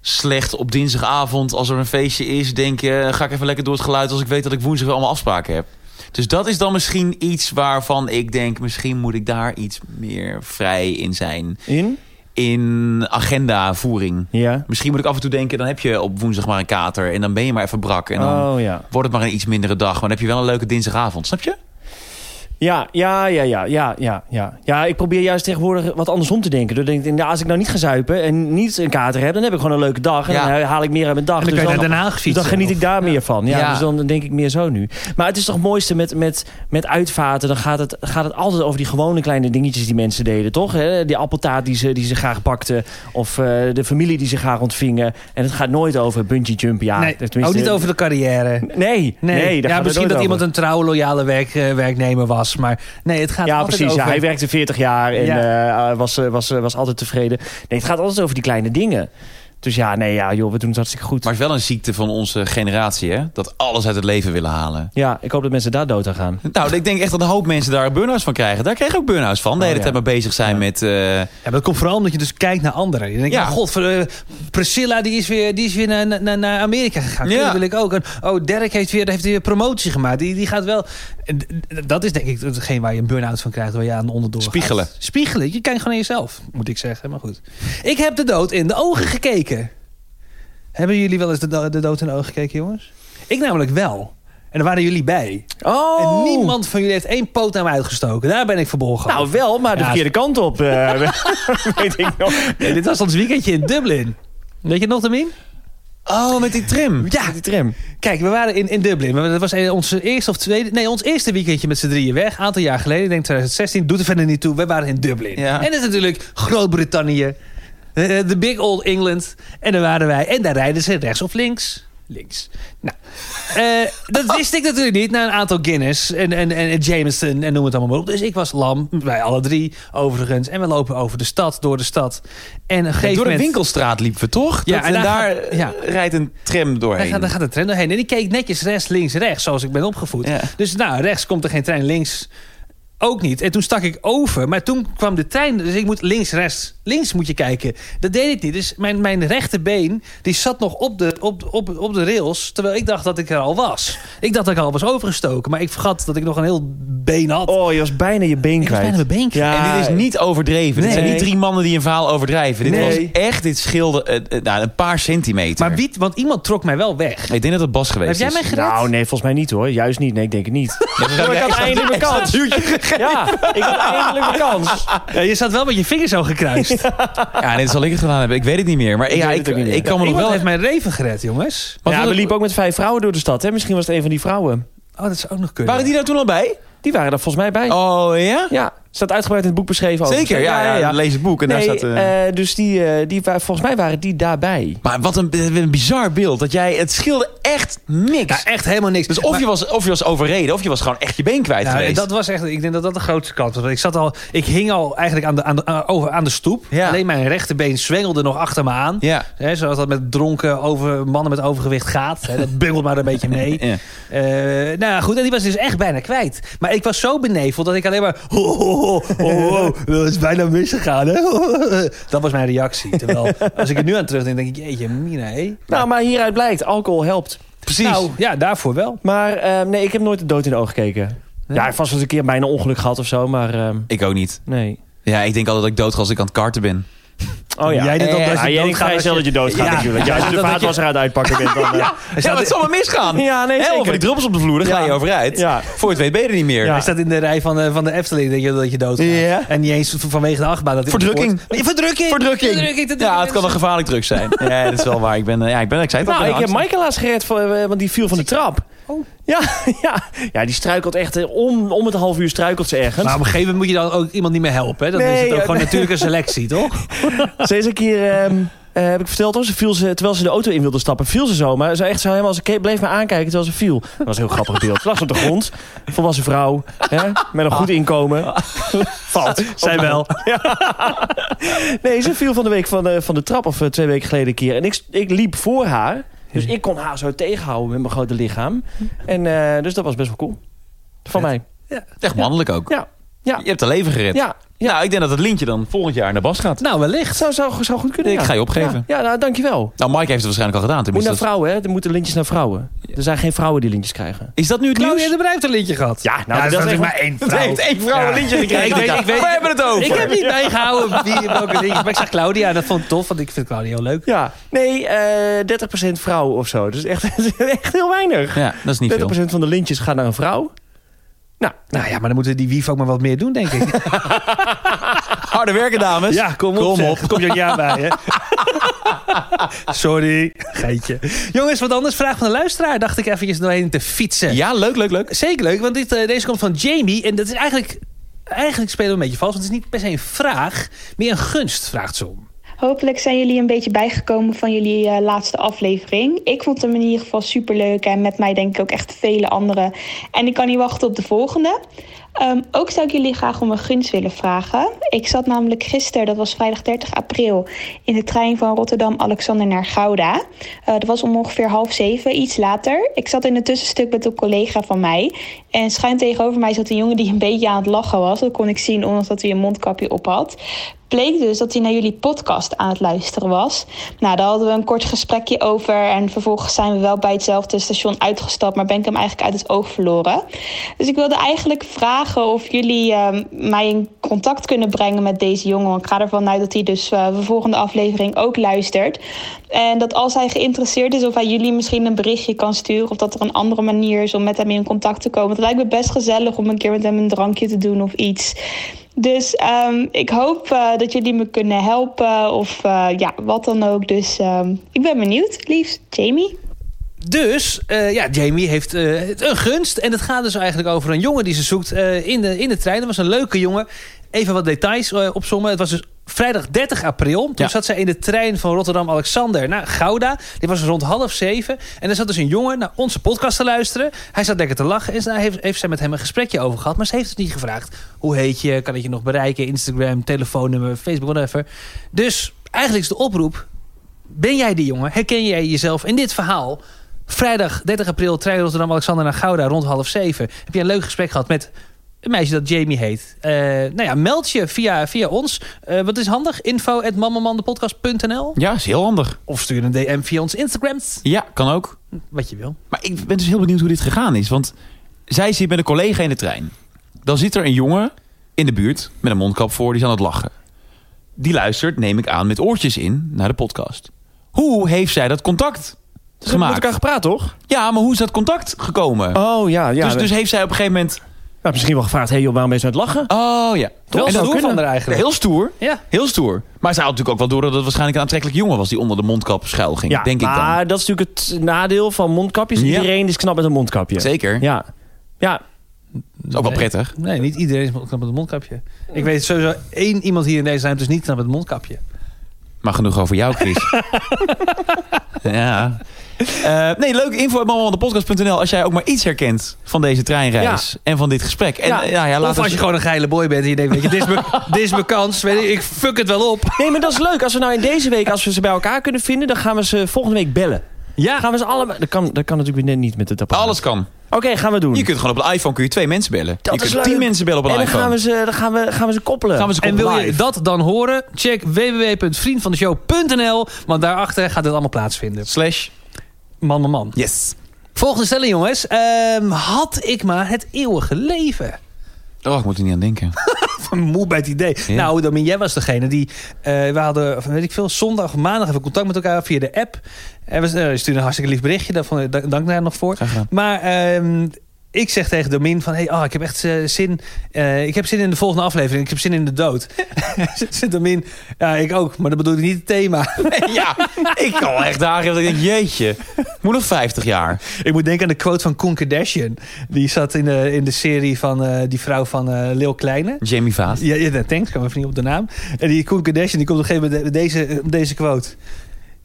slecht op dinsdagavond, als er een feestje is, denken... ga ik even lekker door het geluid als ik weet dat ik woensdag allemaal afspraken heb. Dus dat is dan misschien iets waarvan ik denk... misschien moet ik daar iets meer vrij in zijn. In? In agendavoering. Ja. Misschien moet ik af en toe denken... dan heb je op woensdag maar een kater... en dan ben je maar even brak. En dan Oh ja. wordt het maar een iets mindere dag. Maar dan heb je wel een leuke dinsdagavond. Snap je? Ja, ja, ja, ja, ja, ja, ja. Ja, ik probeer juist tegenwoordig wat andersom te denken. Door denk ik, nou, als ik nou niet ga zuipen en niet een kater heb, dan heb ik gewoon een leuke dag. En Ja. dan haal ik meer uit mijn dag. En dan Dus kan je naar Den Haag dus fietsen. dan geniet of- ik daar meer van. Ja, Ja. Dus dan denk ik meer zo nu. Maar het is toch het mooiste met, met, met uitvaten. Dan gaat het, gaat het altijd over die gewone kleine dingetjes die mensen deden, toch? Hè? Die appeltaart die ze, die ze graag bakten. Of eh, de familie die ze graag ontvingen. En het gaat nooit over bungee jump. Ja, nee, ook niet over de carrière. Nee, nee. Ja, misschien dat iemand een trouwe, loyale werk, eh, werknemer was. Maar nee, het gaat Ja, altijd precies. Ja, over... hij werkte 40 jaar en Ja. eh, was, eh, was, eh, was altijd tevreden. Nee, het gaat altijd over die kleine dingen. Dus ja, nee, ja, joh, we doen het hartstikke goed. Maar het is wel een ziekte van onze generatie, hè? Dat alles uit het leven willen halen. Ja, ik hoop dat mensen daar dood aan gaan. Nou, ik denk echt dat een hoop mensen daar burn-outs van krijgen. Daar krijg ik ook burn-outs van. De hele Oh, ja. tijd maar bezig zijn met... eh, Ja, maar dat komt vooral omdat je dus kijkt naar anderen. Je denkt, Ja. ja. god, voor, Priscilla die is weer, die is weer naar, naar, naar Amerika gegaan. Ja. Dat wil ik ook. En, oh, Derek heeft weer, heeft weer promotie gemaakt. Die, die gaat wel... Dat is denk ik hetgeen waar je een burn-out van krijgt. Waar je aan de onderdoor gaat. Spiegelen. Spiegelen. Je kijkt gewoon naar jezelf, moet ik zeggen. Maar goed. Ik heb de dood in de ogen gekeken. Hebben jullie wel eens de, do- de dood in de ogen gekeken, jongens? Ik namelijk wel. En daar waren jullie bij. Oh! En niemand van jullie heeft één poot naar me uitgestoken. Daar ben ik verbolgen. Nou, wel, maar de Ja. verkeerde kant op. eh, weet ik nog. Nee, dit was ons weekendje in Dublin. Weet je nog, Damien? Oh, met die trim. Ja, Die tram. kijk, we waren in, in Dublin. Dat was onze eerste of tweede... Nee, ons eerste weekendje met z'n drieën weg. Een aantal jaar geleden, ik denk 2016. Doet er verder niet toe. We waren in Dublin. Ja. En dat is natuurlijk Groot-Brittannië. eh, De Big Old England. En daar waren wij. En daar rijden ze rechts of links. Links. Nou, eh, dat wist ik natuurlijk niet. Na een aantal Guinness en, en, en Jameson en noem het allemaal maar op. Dus ik was lam. Wij alle drie, overigens. En we lopen over de stad, door de stad. En een gegeven Door de moment... winkelstraat liepen we toch? Ja, Dat- en en daar daar, gaat- ja. rijdt een tram Daar doorheen. gaat, daar gaat de trein doorheen. En die keek netjes rechts, links, rechts, zoals ik ben opgevoed. Ja. Dus nou, rechts komt er geen trein, links ook niet. En toen stak ik over, maar toen kwam de trein. Dus ik moet links, rechts, links moet je kijken. Dat deed ik niet. Dus mijn, mijn rechterbeen, die zat nog op de, op, op, op de rails. Terwijl ik dacht dat ik er al was. Ik dacht dat ik al was overgestoken. Maar ik vergat dat ik nog een heel been had. Oh, je was bijna je been ik was kwijt. bijna mijn been kwijt. Ja, En dit is niet overdreven. Dit Nee. zijn niet drie mannen die een verhaal overdrijven. Dit Nee. was echt, dit scheelde eh, eh, nou, een paar centimeter. Maar wie, want iemand trok mij wel weg. Ik denk dat het Bas geweest Heb jij is. mij gered? Nou, nee, volgens mij niet hoor. Juist niet. Nee, ik denk het niet. ik had mijn Ja, ik had eindelijk mijn kans. Ja, je zat wel met je vingers zo gekruist. Ja, dit zal ik het gedaan hebben. Ik weet het niet meer. Maar ja, ik, meer. ik kan me nog wel... heeft mijn reven gered, jongens. Maar ja, we liepen ook met vijf vrouwen door de stad. Hè? Misschien was het een van die vrouwen. Oh, dat zou ook nog kunnen. Waren die daar toen al bij? Die waren er volgens mij bij. Oh ja? Ja, staat uitgebreid in het boek beschreven. over. Zeker, ja, ja, Lees het boek en daar staat... eh, eh, dus die, eh, die, volgens mij waren die daarbij. Maar wat een, een bizar beeld. Dat jij, het scheelde echt niks. Ja, echt helemaal niks. dus of, Maar- je was, of je was overreden, of je was gewoon echt je been kwijt Ja, geweest. dat was echt, ik denk dat dat de grootste kans was. Want Ik, zat al, ik hing al eigenlijk aan de, aan de, over, aan de stoep. Ja. Alleen mijn rechterbeen zwengelde nog achter me aan. Ja. Hè, zoals dat met dronken over, mannen met overgewicht gaat. Hè, dat bungelt maar een beetje mee. Ja. Eh, nou goed, en die was dus echt bijna kwijt. Maar ik was zo beneveld dat ik alleen maar... Oh, oh, oh, oh, oh, dat is bijna misgegaan. Hè? Dat was mijn reactie. Terwijl, als ik er nu aan terugdenk, denk ik... Jeetje, mina, hé. Nou, maar hieruit blijkt, alcohol helpt. Precies. Nou, ja, daarvoor wel. Maar eh, nee, ik heb nooit de dood in de ogen gekeken. Ja, vast wel eens een keer bijna ongeluk gehad of zo, maar eh, ik ook niet. nee. Ja, ik denk altijd dat ik dood ga als ik aan het karten ben. Oh ja. Jij denkt dat Ja, als je jij denkt doodgaat, vrij als snel je- dat je doodgaat Ja. natuurlijk. Ja, als je de vaatwasser aan het uitpakken bent, dan... eh, Hij Ja, staat, maar het zal wel misgaan. Ja, nee, Hè, zeker. Over die druppels op de vloer, daar ga je Ja. overuit. Ja. Voor het weet ben je er niet meer. Ja. hij staat in de rij van, de- van de Efteling denk je, dat je doodgaat. Ja. En niet eens vanwege de achtbaan. Dat Verdrukking. verdrukking. Verdrukking. Ja, het kan een gevaarlijk druk zijn. Ja, dat is wel waar. Ik ben, eh, ja, ik ben, ik zei het al, Nou, ik heb. Michael laatst gered, voor, eh, want die viel van de trap. Oh. Ja, ja. ja, die struikelt echt eh, om, om het half uur struikelt ze ergens. Maar op een gegeven moment moet je dan ook iemand niet meer helpen. Hè? Dan Nee, is het ook ja, gewoon nee. natuurlijke selectie, toch? Ze is een keer, ehm, eh, heb ik verteld hoor, ze viel ze, terwijl ze de auto in wilde stappen, viel ze zo. Maar ze echt zo helemaal, bleef me aankijken terwijl ze viel. Dat was een heel grappig beeld. Ze lag op de grond, volwassen vrouw, hè, met een goed inkomen. Valt. Zij wel. Nee, ze viel van de week van de, van de trap, of eh, twee weken geleden een keer. En ik, ik liep voor haar, dus ik kon haar zo tegenhouden met mijn grote lichaam. En eh, dus dat was best wel cool. Van mij. Echt mannelijk ook. Ja, ja, Je hebt een leven gered. ja. Nou, ik denk dat het lintje dan volgend jaar naar Bas gaat. Nou, wellicht. Zou, zou, zou goed kunnen, Ik ja. ga je opgeven. Ja, ja nou, dankjewel. Nou, Mike heeft het waarschijnlijk al gedaan. Moet tenminste, naar dat- vrouwen, hè? Er moeten lintjes naar vrouwen. Er zijn geen vrouwen die lintjes krijgen. Is dat nu het Claudia nieuws? de Bruin heeft een lintje gehad. Ja, nou, dat, dat is natuurlijk maar één Het vrouw. heeft één vrouw een lintje gekregen. Ja, ik weet- ik weet- Waar hebben het over? Ik heb niet bijgehouden wie, welke lintjes. Maar ik zag Claudia en dat vond ik tof, want ik vind Claudia heel leuk. Ja, nee, eh 30% vrouw of zo. Dus echt, echt heel weinig. Ja, dat is niet 30% veel. van de lintjes gaat naar een vrouw. Nou, Nou ja, maar dan moeten die wief ook maar wat meer doen, denk ik. Harde werken, dames. Ja, kom op. Kom zeg. op. Kom je ook ja bij, hè? Sorry. Geitje. Jongens, wat anders. Vraag van de luisteraar. Dacht ik eventjes doorheen te fietsen. Ja, leuk, leuk, leuk. Zeker leuk, want dit, eh, deze komt van Jamie. En dat is eigenlijk... Eigenlijk spelen we een beetje vals. Want het is niet per se een vraag. Meer een gunst, vraagt ze om. Hopelijk zijn jullie een beetje bijgekomen van jullie eh, laatste aflevering. Ik vond hem in ieder geval superleuk en met mij denk ik ook echt vele anderen. En ik kan niet wachten op de volgende. Ehm, ook zou ik jullie graag om een gunst willen vragen. Ik zat namelijk gisteren, dat was vrijdag 30 april, in de trein van Rotterdam-Alexander naar Gouda. Eh, dat was om ongeveer half zeven, iets later. Ik zat in een tussenstuk met een collega van mij. En schuin tegenover mij zat een jongen die een beetje aan het lachen was. Dat kon ik zien, ondanks dat hij een mondkapje op had bleek dus dat hij naar jullie podcast aan het luisteren was. Nou, daar hadden we een kort gesprekje over. En vervolgens zijn we wel bij hetzelfde station uitgestapt. Maar ben ik hem eigenlijk uit het oog verloren. Dus ik wilde eigenlijk vragen of jullie ehm, mij in contact kunnen brengen met deze jongen. Ik ga ervan uit dat hij dus eh, de volgende aflevering ook luistert. En dat als hij geïnteresseerd is, of hij jullie misschien een berichtje kan sturen. Of dat er een andere manier is om met hem in contact te komen. Het lijkt me best gezellig om een keer met hem een drankje te doen of iets. Dus ehm, ik hoop eh, dat jullie me kunnen helpen of eh, ja, wat dan ook. Dus ehm, ik ben benieuwd. Liefst, Jamie. Dus, eh, ja, Jamie heeft eh, een gunst. En het gaat dus eigenlijk over een jongen die ze zoekt eh, in, de, in de trein. Dat was een leuke jongen. Even wat details opzommen. Het was dus vrijdag 30 april. Toen Ja. zat zij in de trein van Rotterdam-Alexander naar Gouda. Dit was rond half zeven. En er zat dus een jongen naar onze podcast te luisteren. Hij zat lekker te lachen. En daar heeft, heeft zij met hem een gesprekje over gehad. Maar ze heeft het niet gevraagd. Hoe heet je? Kan ik je nog bereiken? Instagram, telefoonnummer, Facebook, whatever. Dus eigenlijk is de oproep... Ben jij die jongen? Herken jij jezelf in dit verhaal? Vrijdag 30 april, trein Rotterdam-Alexander naar Gouda rond half zeven. Heb je een leuk gesprek gehad met een meisje dat Jamie heet. Eh, nou ja, meld je via, via ons. Eh, wat is handig? Info at Ja, is heel handig. Of stuur een DM via ons Instagrams. Ja, kan ook. Wat je wil. Maar ik ben dus heel benieuwd hoe dit gegaan is. Want zij zit met een collega in de trein. Dan zit er een jongen in de buurt met een mondkap voor. Die is aan het lachen. Die luistert, neem ik aan, met oortjes in naar de podcast. Hoe heeft zij dat contact Ze hebben met gemaakt? elkaar gepraat, toch? Ja, maar hoe is dat contact gekomen? Oh ja, ja. dus, dus heeft zij op een gegeven moment... Nou, misschien wel gevraagd, hey, joh, waarom ben je zo aan het lachen? Oh ja. En dat- stoer van haar eigenlijk. Heel stoer. Ja. Heel stoer. Maar zij had natuurlijk ook wel door dat het waarschijnlijk een aantrekkelijk jongen was... die onder de mondkap schuil ging, Ja, denk ik maar dan. dat is natuurlijk het nadeel van mondkapjes. Ja. Iedereen is knap met een mondkapje. Zeker. Ja. Ja, Dat is ook wel prettig. Nee, niet iedereen is knap met een mondkapje. Ik weet sowieso één iemand hier in deze ruimte is niet knap met een mondkapje. Maar genoeg over jou, Chris. ja. Eh, nee, leuke info op podcast.nl als jij ook maar iets herkent van deze treinreis en van dit gesprek. En, Ja. ja. Ja, ja, laat of als je gewoon een geile boy bent en je denkt, weet je, dit is mijn, dit is mijn kans. Weet je, ik fuck het wel op. Nee, maar dat is leuk. Als we nou in deze week, als we ze bij elkaar kunnen vinden... dan gaan we ze volgende week bellen. Ja, Gaan we ze allemaal... Dat kan, dat kan natuurlijk net niet met het apparaat. Alles kan. Oké, gaan we doen. Je kunt gewoon op de iPhone kun je twee mensen bellen. Dat je is kunt leuk. tien mensen bellen op een en dan iPhone. gaan we, ze, dan gaan we, gaan we ze koppelen. Gaan we ze En wil je dat dan horen? Check www.vriendvandeshow.nl Want daarachter gaat dit allemaal plaatsvinden. Slash. Man, man, man. Yes. Volgende stelling, jongens. Ehm, had ik maar het eeuwige leven? Oh, ik moet er niet aan denken. moe bij het idee. Ja. Nou, Domin, jij was degene die... eh, we hadden, weet ik veel, zondag of maandag even contact met elkaar via de app. En we eh, stuurden een hartstikke lief berichtje. Daarvan, dank daar nog voor. Maar ehm, ik zeg tegen Domin van... Hey, oh, ik heb echt eh, zin... eh, ik heb zin in de volgende aflevering. Ik heb zin in de dood. Zit Domin... Ja, ik ook. Maar dat bedoel ik niet het thema. ja, ik kan wel echt dagen dat ik denk, jeetje, moet nog 50 jaar. ik moet denken aan de quote van Koen Kardashian. Die zat in de, in de serie van eh, die vrouw van Lil Kleine. Jamie Vaas. Ja, ja thanks. Ik kwam even niet op de naam. En die Koen Kardashian die komt op een gegeven moment met deze, deze quote.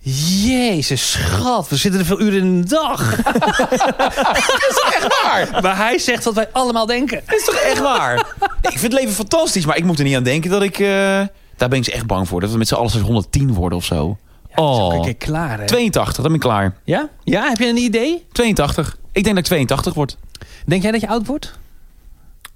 Jezus, schat, we zitten er veel uren in de dag. Echt waar? Maar hij zegt wat wij allemaal denken. Dat is toch echt waar? Nee, ik vind het leven fantastisch, maar ik moet er niet aan denken dat ik... eh, daar ben ik dus echt bang voor. Dat we met z'n allen zo'n 110 worden of zo. Dat is een oh, keer klaar, hè? 82, dan ben ik klaar. Ja? Ja, heb je een idee? 82. Ik denk dat ik 82 word. Denk jij dat je oud wordt?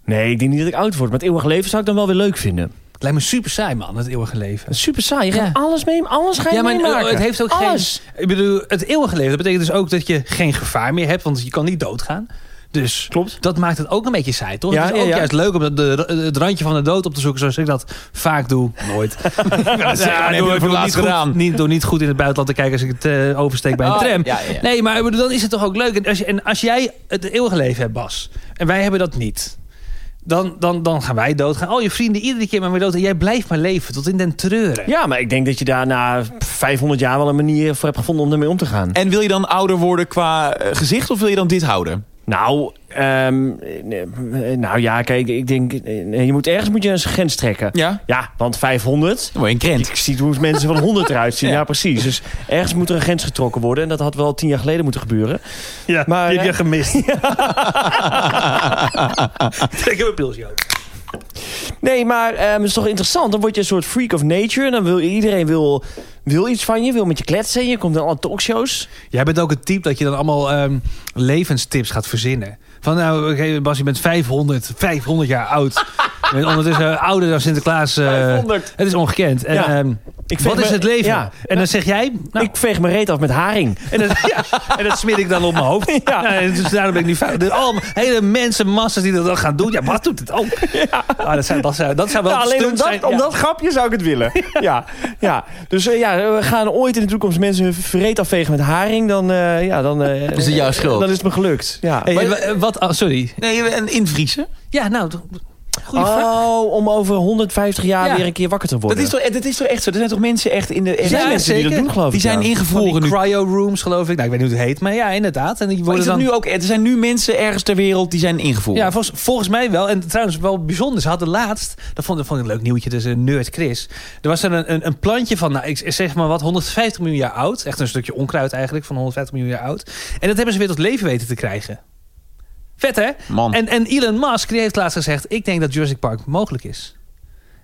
Nee, ik denk niet dat ik oud word. Maar het eeuwig leven zou ik dan wel weer leuk vinden. Het lijkt me super saai, man, het eeuwige leven. Super saai. Je gaat Ja. alles mee, alles ga je Ja, maar meemaken. het heeft ook alles. geen... Ik bedoel, het eeuwige leven, dat betekent dus ook dat je geen gevaar meer hebt, want je kan niet doodgaan. Dus Klopt. dat maakt het ook een beetje saai, toch? Ja, het is ja, ook ja. juist leuk om de, het randje van de dood op te zoeken, zoals ik dat vaak doe. Nooit. Ja, voor door laatst niet goed, gedaan. niet, door niet goed in het buitenland te kijken als ik het eh, oversteek bij een Oh, tram. ja, ja. Nee, maar ik bedoel, dan is het toch ook leuk. En als, en als jij het eeuwige leven hebt, Bas, en wij hebben dat niet... Dan, dan, dan gaan wij dood. Gaan al je vrienden iedere keer maar weer dood. En jij blijft maar leven tot in den treuren. Ja, maar ik denk dat je daar na 500 jaar wel een manier voor hebt gevonden om ermee om te gaan. En wil je dan ouder worden qua eh, gezicht of wil je dan dit houden? Nou, ehm, eh, nou ja, kijk, ik denk, eh, je moet ergens moet je een grens trekken. Ja? Ja, want 500, Dan word je een krent. ik zie hoe mensen van 100 eruit zien. Ja. Ja. precies. Dus ergens moet er een grens getrokken worden. En dat had wel tien jaar geleden moeten gebeuren. Ja, Maar, die heb je eh, gemist. Trek hem een pilsje ook. Nee, maar het is toch interessant. Dan word je een soort freak of nature. En dan wil iedereen wil, wil iets van je, wil met je kletsen. Je komt in alle talkshows. Jij bent ook het type dat je dan allemaal ehm, levenstips gaat verzinnen. Van nou, Bas, je bent 500, 500 jaar oud. Je bent ondertussen ouder dan Sinterklaas. eh, 500. Het is ongekend. En, Ja. ehm, Ik wat is het leven? Ja. En dan zeg jij... Nou, Ik veeg mijn reet af met haring. en, dat, ja, en dat smeer ik dan op mijn hoofd. Ja. en dus daarom ben ik nu... Dus allemaal hele mensen, massa's die dat dan gaan doen. Ja, wat doet het ook? Ah, dat, zou, dat, zou, dat zou wel Ja, een alleen om dat, zijn. om Ja. dat grapje zou ik het willen. Ja, ja. Dus eh, ja, we gaan ooit in de toekomst mensen hun vreet afvegen met haring. Dan, eh, ja, dan, eh, Is het jouw schuld? Dan is het me gelukt. Ja. Hey, Maar- wa- wat, oh, sorry. Nee, en invriezen? Ja, nou, vraag. Oh, om over 150 jaar Ja. weer een keer wakker te Dat worden. is, toch, dat is toch echt zo? Er zijn toch mensen echt in de... er zijn Ja, mensen die zeker. dat doen, geloof ik. Die zijn ja. ingevroren nu. die cryo rooms, geloof ik. Nou, ik weet niet hoe het heet. Maar ja, inderdaad. En die worden is dat dan... nu ook, er zijn nu mensen ergens ter wereld die zijn ingevroren. Ja, volgens, volgens mij wel. En trouwens wel bijzonder. Ze hadden laatst, dat vond, dat vond ik een leuk nieuwtje, dus een nerd Chris. Er was er een, een, een plantje van, nou, ik zeg maar wat, 150 miljoen jaar oud. Echt een stukje onkruid eigenlijk, van 150 miljoen jaar oud. En dat hebben ze weer tot leven weten te krijgen. Vet hè? Man. En, en Elon Musk die heeft laatst gezegd, ik denk dat Jurassic Park mogelijk is.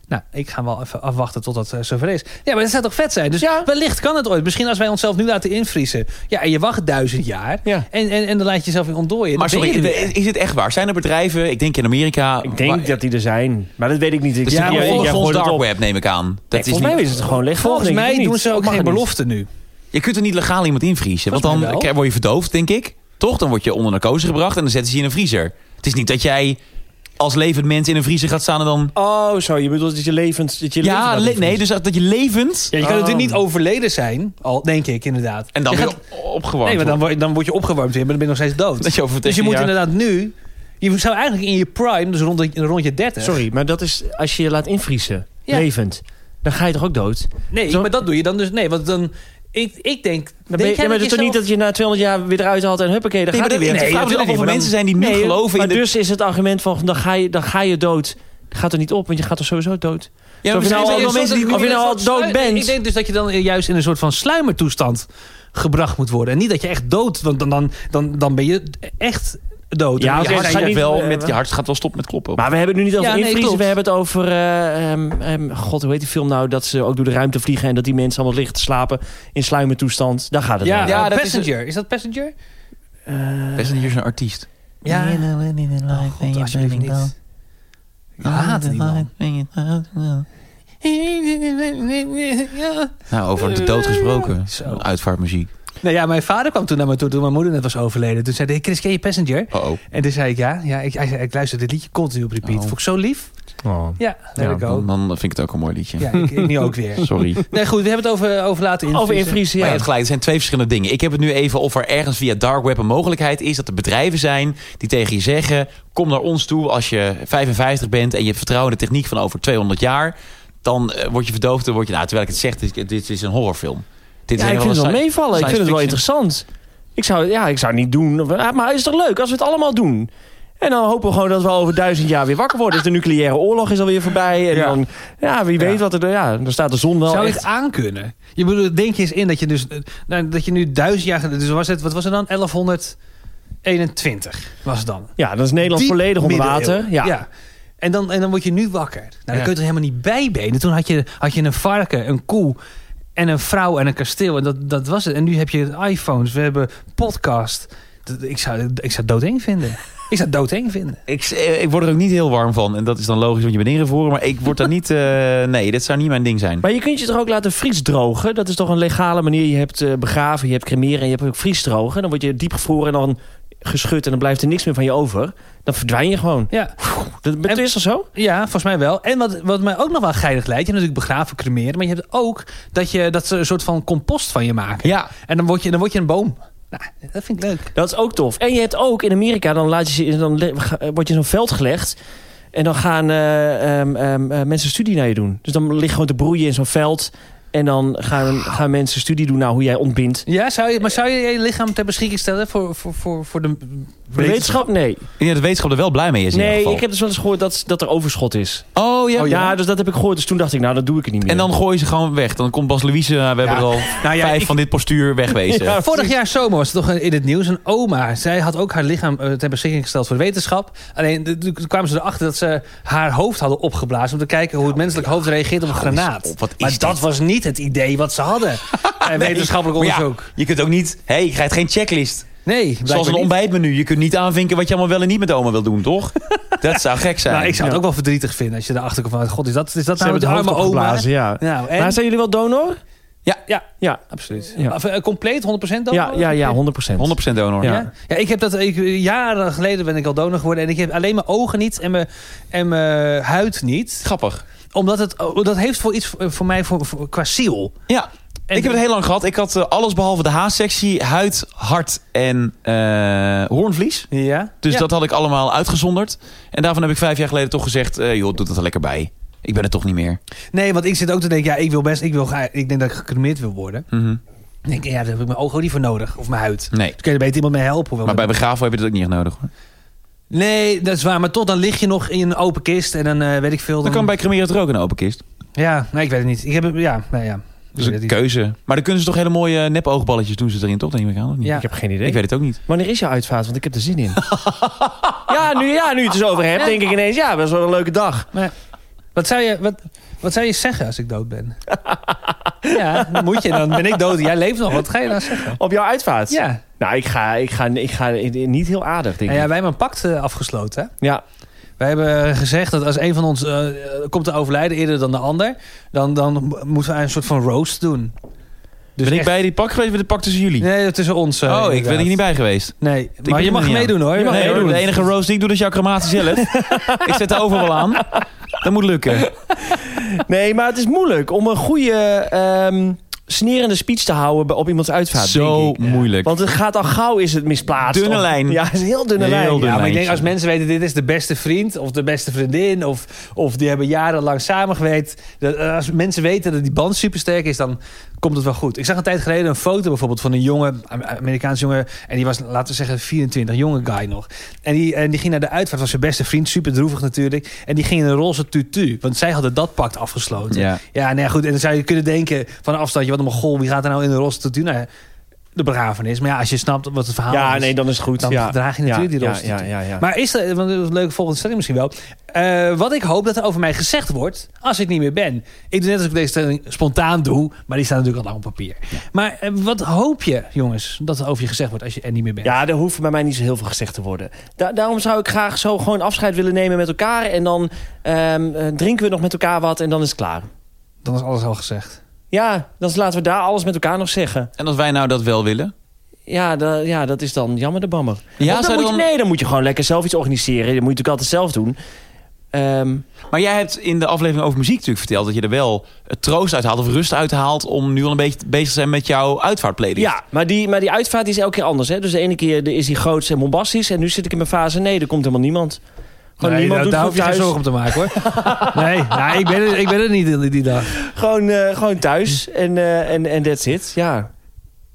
Nou, ik ga wel even afwachten tot dat eh, zover is. Ja, maar dat zou toch vet zijn? Dus Ja. wellicht kan het ooit. Misschien als wij onszelf nu laten invriezen. Ja, en je wacht duizend jaar. Ja. En, en, en dan laat je jezelf weer ontdooien. maar sorry, je is het echt waar? Zijn er bedrijven, ik denk in Amerika... Ik denk waar- dat die er zijn. Maar dat weet ik niet. Ik Dus Ja, ja, volgens dark op. web neem ik aan. Dat Nee, is volgens mij is het gewoon legaal. Volgens mij doen ze ook geen belofte nu. je kunt er niet legaal iemand invriezen. Want dan word je verdoofd, denk ik. Toch? Dan word je onder narcose gebracht en dan zetten ze je in een vriezer. Het is niet dat jij als levend mens in een vriezer gaat staan en dan... Oh, zo. Je bedoelt dat je levend... Dat je Ja, levend le- nee, dus dat je levend... Ja, je kan Oh. natuurlijk niet overleden zijn, al denk ik inderdaad. En dan je gaat- opgewarmd Nee, maar dan word, je, dan word je opgewarmd weer, maar dan ben je nog steeds dood. Dat je over dus je 10 moet jaar- inderdaad nu... Je zou eigenlijk in je prime, dus rond, rond je 30... Sorry, maar dat is als je je laat invriezen. Ja. Levend. Dan ga je toch ook dood? Nee, Zo- maar dat doe je dan dus... Nee, want dan... Ik, ik denk... Dan denk ben je, maar het is toch niet dat je na 200 jaar weer eruit haalt en huppakee, dan Nee, gaat maar hij weer. nee, of er mensen zijn die nu Nee, geloven maar in de... dus is het argument van dan ga je, dan ga je dood. Gaat er niet op, want je gaat er sowieso dood. Ja, maar van, er nou, al die of je nou al dood bent. Ik denk dus dat je dan juist in een soort van sluimertoestand gebracht moet worden. En niet dat je echt dood... Want dan, dan, dan, dan ben je echt dood. Ja, je hart ga gaat wel eh, met je hart gaat wel stoppen met kloppen. Maar we hebben het nu niet over Ja, invriezen. we hebben het over... ehm, ehm, God, hoe heet die film nou? Dat ze ook door de ruimte vliegen... en dat die mensen allemaal liggen te slapen in sluimertoestand. Daar gaat het Ja, om. Ja, ja dat Passenger. Is, dat Passenger? Eh, een hier is een artiest. Ja. Oh, God, alsjeblieft niet. Ik haat die man. Nou, over de dood gesproken. Zo. Uitvaartmuziek. Nou ja, mijn vader kwam toen naar me toe toen mijn moeder net was overleden. Toen zei hij, Chris, ken je Passenger? Oh, oh. En toen zei ik, ja. ja ik, hij zei, ik luister dit liedje continu op repeat. Oh. Vond ik zo lief. Oh. Ja. Dan, dan vind ik het ook een mooi liedje. Ja, ik, ik nu ook weer. Sorry. Nee, goed, we hebben het over, over laten invriezen. Over invriezen, Maar ja. je hebt gelijk, er zijn twee verschillende dingen. Ik heb het nu even of er ergens via dark web een mogelijkheid is... dat er bedrijven zijn die tegen je zeggen... kom naar ons toe als je 55 bent... en je hebt vertrouwen in de techniek van over 200 jaar... dan eh, word je verdoofd. Dan word je, nou, terwijl ik het zeg, dit, dit is een horrorfilm. Dit Ja, ik vind het wel meevallen. Ik vind het wel interessant. Ik zou, ja, ik zou het niet doen. Ja, Maar het is toch leuk als we het allemaal doen? En dan hopen we gewoon dat we over duizend jaar weer wakker worden. Dus de nucleaire oorlog is alweer voorbij. En Ja. dan, ja, wie weet wat er... Ja, dan staat de zon wel Zou echt... het aankunnen? Je bedoelt, denk je eens in dat je dus... Nou, dat je nu duizend jaar... Dus was het, wat was het dan? 1121 was het dan. Ja, dan is Nederland Diep volledig onder water. Ja. En, dan, en dan word je nu wakker. Nou, dan Ja. kun je er helemaal niet bijbenen. Toen had je, had je een varken, een koe en een vrouw en een kasteel. En dat, dat was het. En nu heb je iPhones, we hebben podcast. Dat- Ik zou, ik zou het doodeng vinden. Ik zou het doodeng vinden. Ik, ik word er ook niet heel warm van. En dat is dan logisch, want je bent ingevroren. Maar ik word daar niet... eh, nee, dit zou niet mijn ding zijn. Maar je kunt je toch ook laten vriesdrogen? Dat is toch een legale manier. Je hebt eh, begraven, je hebt cremeren en je hebt ook vriesdrogen. Dan word je diep gevroren en dan geschud en dan blijft er niks meer van je over. Dan verdwijn je gewoon. Ja, Dat, dat En- is toch zo? ja volgens mij wel. En wat, wat mij ook nog wel geinig lijkt... Je hebt natuurlijk begraven, cremeren. Maar je hebt ook dat, je, dat ze een soort van compost van je maken. Ja, En dan word je, dan word je een boom. Nou, dat vind ik leuk. Dat is ook tof. En je hebt ook in Amerika, dan, laat je, ze- dan ga- word je zo'n veld gelegd. En dan gaan eh, ehm, eh, mensen studie naar je doen. Dus dan lig je gewoon te broeien in zo'n veld. En dan gaan, gaan mensen studie doen naar hoe jij ontbindt. Ja, zou je, maar zou je je lichaam ter beschikking stellen voor, voor, voor, voor de De wetenschap? Nee. ik denk dat de wetenschap er wel blij mee is in ieder Nee, geval. ik heb dus wel eens gehoord dat, dat er overschot is. Oh ja. Oh, ja, dus dat heb ik gehoord. Dus toen dacht ik, nou, dat doe ik het niet meer. En dan gooi je ze gewoon weg. Dan komt Bas Louise, we hebben er al Nou ja, vijf ik- van dit postuur wegwezen. Ja. Vorig jaar zomer was het toch in het nieuws. Een oma, zij had ook haar lichaam eh, ter beschikking gesteld voor de wetenschap. Alleen toen kwamen ze erachter dat ze haar hoofd hadden opgeblazen... om te kijken hoe het menselijk hoofd reageert op een granaat. op, wat is maar dit? dat was niet het idee wat ze hadden. En wetenschappelijk Maar ja, onderzoek. je kunt ook niet... Hé, hey, je krijgt geen checklist. Nee, Zoals een niet. ontbijtmenu. Je kunt niet aanvinken wat je allemaal wel en niet met oma wil doen, toch? dat zou gek zijn. Nou, ik zou het Ja. ook wel verdrietig vinden als je erachter komt van... God, is dat, is dat Ze nou de het arme oma? ja. Nou, en? Maar zijn jullie wel donor? ja, ja, Ja. absoluut. Ja. Of, eh, compleet, 100% dan? Ja, ja, ja, 100 procent. 100% donor. Ja. Ja. ja, ik heb dat ik, jaren geleden ben ik al donor geworden en ik heb alleen mijn ogen niet en mijn, en mijn huid niet. Grappig. Omdat het oh, dat heeft voor iets voor, voor mij voor, voor- qua ziel. Ja, En ik heb het heel lang gehad. Ik had eh, alles behalve de haarsectie, huid, hart en eh, hoornvlies. Ja. Dus Ja. dat had ik allemaal uitgezonderd. En daarvan heb ik vijf jaar geleden toch gezegd... eh, joh, doe dat er lekker bij. Ik ben er toch niet meer. Nee, want ik zit ook te denken, ja, ik wil best, ik wil, ik denk dat ik gecremeerd wil worden. Dan denk ik, ja, daar heb ik mijn ogen ook niet voor nodig of mijn huid. Nee. Dus kun je er beter iemand mee helpen. Maar bij begraven heb je dat ook niet echt nodig. Hoor. Nee, dat is waar. Maar tot dan lig je nog in een open kist en dan weet ik veel. Dan Dan... kan bij cremeren toch ook een open kist. Ja, nee, ik weet het niet. Ik heb ja, nee, ja. Dus een keuze. Maar dan kunnen ze toch hele mooie nepooogballetjes doen ze erin, toch? Denk ik aan, of niet? Ja. Ik heb geen idee. Ik weet het ook niet. Wanneer is jouw uitvaart? Want ik heb er zin in. ja, nu, ja, nu je het eens over hebt, denk ik ineens... Ja, best wel een leuke dag. Maar wat zou je, wat, wat zou je zeggen als ik dood ben? ja, dan moet je. Dan ben ik dood. Jij leeft nog. Wat ga je dan zeggen? Op jouw uitvaart? Ja. Nou, ik ga, ik ga, ik ga niet heel aardig, denk Nou ik. ja, wij hebben een pact eh, afgesloten. Hè? Ja. Wij hebben gezegd dat als een van ons eh, komt te overlijden eerder dan de ander... dan, dan moeten we een soort van roast doen. Dus ben ik echt- bij die pak geweest met de pak tussen jullie? Nee, tussen ons. eh, oh, ik ben inderdaad. er niet bij geweest. Nee, maar je mag niet meedoen aan. hoor. Je mag Nee, meedoen. hoor. De enige roast die ik doe, is jouw crematie zelf. ik zet de oven wel aan. Dat moet lukken. Nee, maar het is moeilijk om een goede ehm, snerende speech te houden bij- op iemands uitvaart. Zo denk ik. moeilijk. Want het gaat al gauw is het misplaatst. Dunne Of- lijn. Ja, het is een heel dunne Heel lijn. dun. Ja, maar ik denk als mensen weten dit is de beste vriend of de beste vriendin of, of die hebben jarenlang samengewerkt. Dat, eh, als mensen weten dat die band supersterk is, dan komt het wel goed. Ik zag een tijd geleden een foto bijvoorbeeld van een jonge Amerikaanse jongen en die was laten we zeggen 24, jonge guy nog. En die, en die ging naar de uitvaart van zijn beste vriend, super droevig natuurlijk. En die ging in een roze tutu, want zij hadden dat pact afgesloten. Ja. Ja, nou ja, goed. En dan zou je kunnen denken van afstandje, wat een mogol, wie gaat er nou in een roze tutu? Nou, ja, de begrafenis. Maar ja, als je snapt wat het verhaal Ja, is. nee, dan is het goed. Dan ja. draag je natuurlijk ja, die ja, roze ja, ja, ja. Maar is er, want dat is een leuke volgende stelling misschien wel. Eh, wat ik hoop dat er over mij gezegd wordt als ik niet meer ben. Ik doe net als ik deze stelling spontaan doe, maar die staat natuurlijk al lang op papier. Maar eh, wat hoop je, jongens, dat er over je gezegd wordt als je er niet meer bent? Ja, er hoeft bij mij niet zo heel veel gezegd te worden. Da- daarom zou ik graag zo gewoon afscheid willen nemen met elkaar. En dan ehm, eh, drinken we nog met elkaar wat en dan is het klaar. Dan is alles al gezegd. Ja, dan laten we daar alles met elkaar nog zeggen. En als wij nou dat wel willen? Ja, da- ja dat is dan jammer de bammer. Ja, dan moet dan- je, nee, dan moet je gewoon lekker zelf iets organiseren. Dat moet je natuurlijk altijd zelf doen. Ehm, Maar jij hebt in de aflevering over muziek natuurlijk verteld... dat je er wel het troost uit haalt of rust uit haalt... om nu al een beetje bezig te zijn met jouw uitvaartplaylist. ja, maar die, maar die uitvaart die is elke keer anders. Hè? Dus de ene keer is die groots en bombastisch. En nu zit ik in mijn fase, nee, er komt helemaal niemand. Gewoon Nee, niemand daar, doet daar hoef je geen thuis. zorgen om te maken hoor. nee, nou, ik, ben er, ik ben er niet die, die dag. Gewoon, eh, gewoon thuis en eh, en en that's it. Ja.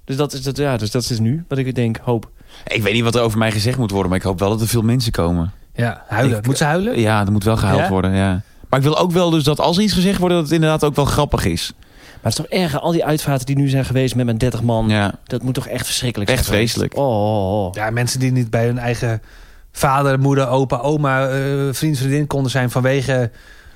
Dus dat, is, dat, ja, dus dat is nu wat ik denk, hoop. Ik weet niet wat er over mij gezegd moet worden... maar ik hoop wel dat er veel mensen komen. Ja, huilen. Ik- Moet ze huilen? Ja, er moet wel gehuild Ja? worden, ja. Maar ik wil ook wel dus dat als er iets gezegd wordt... dat het inderdaad ook wel grappig is. Maar het is toch erg, al die uitvaarten die nu zijn geweest met mijn 30 man. Ja. Dat moet toch echt verschrikkelijk Echt zijn geweest. vreselijk. Oh, oh, oh. Ja, mensen die niet bij hun eigen vader, moeder, opa, oma, eh, vriend, vriendin konden zijn vanwege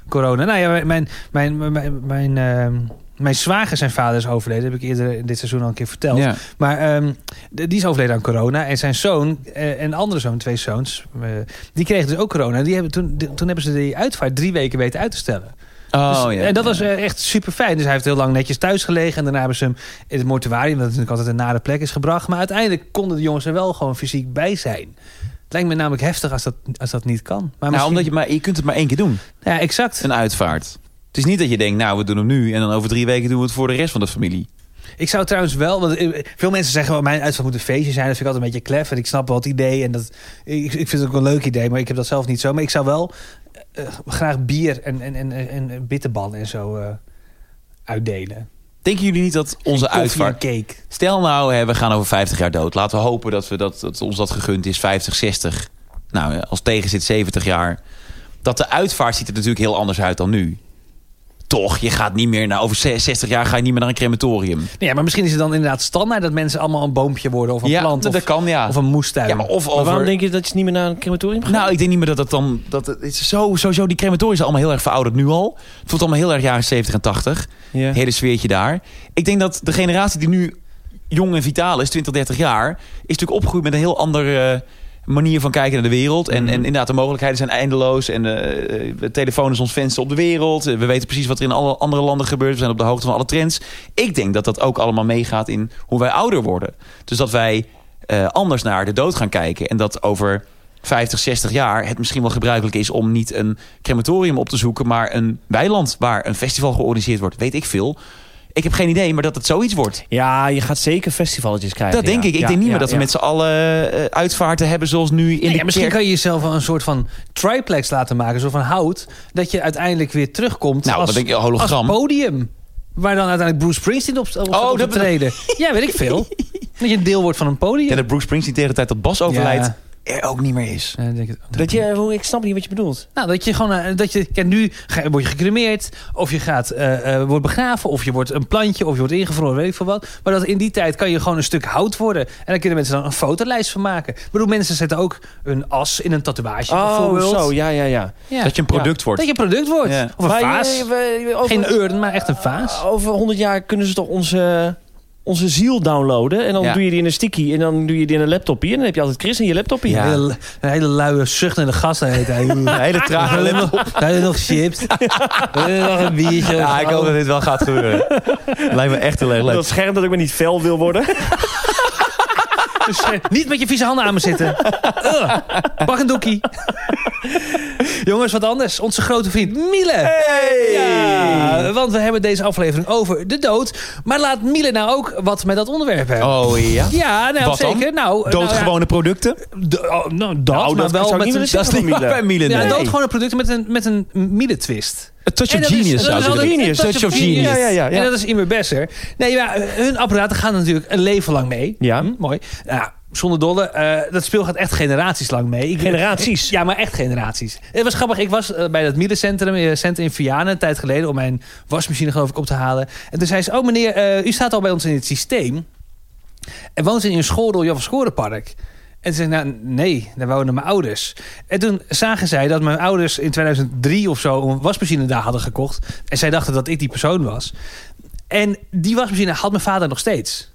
corona. Nou ja, mijn, mijn, mijn, mijn, ehm, mijn zwager zijn vader is overleden. Dat heb ik eerder in dit seizoen al een keer verteld. Ja. Maar ehm, die is overleden aan corona. En zijn zoon eh, en andere zoon, twee zoons, eh, die kregen dus ook corona. Die hebben toen, die- toen hebben ze die uitvaart drie weken weten uit te stellen. Oh, Dus- ja. En dat was echt super fijn. Dus hij heeft heel lang netjes thuis gelegen. En daarna hebben ze hem in het mortuarium, dat natuurlijk altijd een nare plek is, gebracht. Maar uiteindelijk konden de jongens er wel gewoon fysiek bij zijn. Lijkt me namelijk heftig als dat, als dat niet kan. Maar Nou, misschien- omdat je, maar, je kunt het maar één keer doen. Ja, exact. Een uitvaart. Het is niet dat je denkt, nou, we doen hem nu... en dan over drie weken doen we het voor de rest van de familie. Ik zou trouwens wel, want eh, veel mensen zeggen mijn uitvaart moet een feestje zijn. Dat vind ik altijd een beetje klef. En ik snap wel het idee. En dat, ik, ik vind het ook een leuk idee, maar ik heb dat zelf niet zo. Maar ik zou wel eh, graag bier en, en, en, en, en bitterballen en zo eh, uitdelen. Denken jullie niet dat onze uitvaart... cake. Stel nou, hè, we gaan over 50 jaar dood. Laten we hopen dat, we dat, dat ons dat gegund is, 50, 60. Nou, als tegen zit 70 jaar. Dat de uitvaart ziet er natuurlijk heel anders uit dan nu. Toch, je gaat niet meer... Nou, over 60 jaar ga je niet meer naar een crematorium. Nee, ja, maar misschien is het dan inderdaad standaard dat mensen allemaal een boompje worden of een ja, plant dat, of, dat kan, ja. of een moestuin. ja, maar of Maar over... waarom denk je dat je niet meer naar een crematorium gaat? Nou, ik denk niet meer dat dat dan... Dat, het is zo, sowieso, die crematorium zijn allemaal heel erg verouderd nu al. Het voelt allemaal heel erg jaren 70 en 80. ja. Het hele sfeertje daar. Ik denk dat de generatie die nu jong en vitaal is, 20, 30 jaar... is natuurlijk opgegroeid met een heel andere eh, manier van kijken naar de wereld. En, Mhm. en inderdaad, de mogelijkheden zijn eindeloos. En eh, eh, de telefoon is ons venster op de wereld. We weten precies wat er in alle andere landen gebeurt. We zijn op de hoogte van alle trends. Ik denk dat dat ook allemaal meegaat in hoe wij ouder worden. Dus dat wij eh, anders naar de dood gaan kijken. En dat over 50, 60 jaar het misschien wel gebruikelijk is... om niet een crematorium op te zoeken... maar een weiland waar een festival georganiseerd wordt. Weet ik veel. Ik heb geen idee, maar dat het zoiets wordt. Ja, je gaat zeker festivaletjes krijgen. Dat denk ja. ik. Ik Ja, denk niet meer dat we met z'n allen eh, uitvaarten hebben... zoals nu in Nee, de ja, misschien kan je jezelf wel een soort van triplex laten maken, zo van hout, dat je uiteindelijk weer terugkomt Nou, als, wat denk je, als hologram? podium. Waar dan uiteindelijk Bruce Springsteen op, op, Oh, op dat- treden. Ja, weet ik veel. Dat je een deel wordt van een podium. Ja, dat Bruce Springsteen tegen de tijd dat Bas overlijdt... Ja. Er ook niet meer is. Ja, dan denk ik, Dat je, hoe- ik snap niet wat je bedoelt. Nou, dat je gewoon, eh, dat je, kijk, nu ga, word je gecremeerd, of je gaat, eh, eh, wordt begraven, of je wordt een plantje, of je wordt ingevroren, weet ik veel wat. Maar dat in die tijd kan je gewoon een stuk hout worden. En dan kunnen mensen dan een fotolijst van maken. Ik bedoel, mensen zetten ook een as in een tatoeage Oh, bijvoorbeeld. zo, ja, ja, ja. Ja. Dat je een product wordt. Dat je een product wordt. Ja. Of een Maar je- vaas. je- we- over, Geen urn, maar echt een vaas. Over 100 jaar kunnen ze toch onze, onze ziel downloaden. En dan Ja. doe je die in een sticky en dan doe je die in een laptopje. En dan heb je altijd Chris in je laptopje. Ja. Een, hele, een hele luie, zuchtende gast heet hij. Een hele trage laptop. nog, chips? Nog een biertje? Ja, ik hoop dat dit wel gaat gebeuren. Lijkt me echt heel erg leuk. Dat scherm dat ik maar niet fel wil worden. Dus, eh, niet met je vieze handen aan me zitten. Ugh. Pak een doekie. Jongens, wat anders. Onze grote vriend Miele. Ja, want we hebben deze aflevering over de dood. Maar laat Miele nou ook wat met dat onderwerp hebben. Oh ja? Ja, nou Wat dan? zeker. Nou, Doodgewone producten? Nou, ja, d- oh, nou, dat, Nou, maar dat wel zou ik met niet een... willen zeggen van Miele. bij Miele. Ja, doodgewone producten met een, met een Miele-twist. A touch of is- genius zou is. Genius. Touch of genius. Ja, ja, ja. En dat is immer besser. Nee, ja, hun apparaten gaan natuurlijk een leven lang mee. Ja. Hm, mooi. Ja, zonder dolle. eh, dat speel gaat echt generaties lang mee. Ik, Generaties? Ja, maar echt generaties. Het was grappig. Ik was eh, bij dat middencentrum eh, centrum in Vianen een tijd geleden... om mijn wasmachine geloof ik op te halen. En toen zei ze... Oh meneer, eh, u staat al bij ons in het systeem. En woont in een school Jan van Schorenpark. En toen zei nou nee, daar wonen mijn ouders. En toen zagen zij dat mijn ouders in 2003 of zo... een wasmachine daar hadden gekocht. En zij dachten dat ik die persoon was. En die wasmachine had mijn vader nog steeds.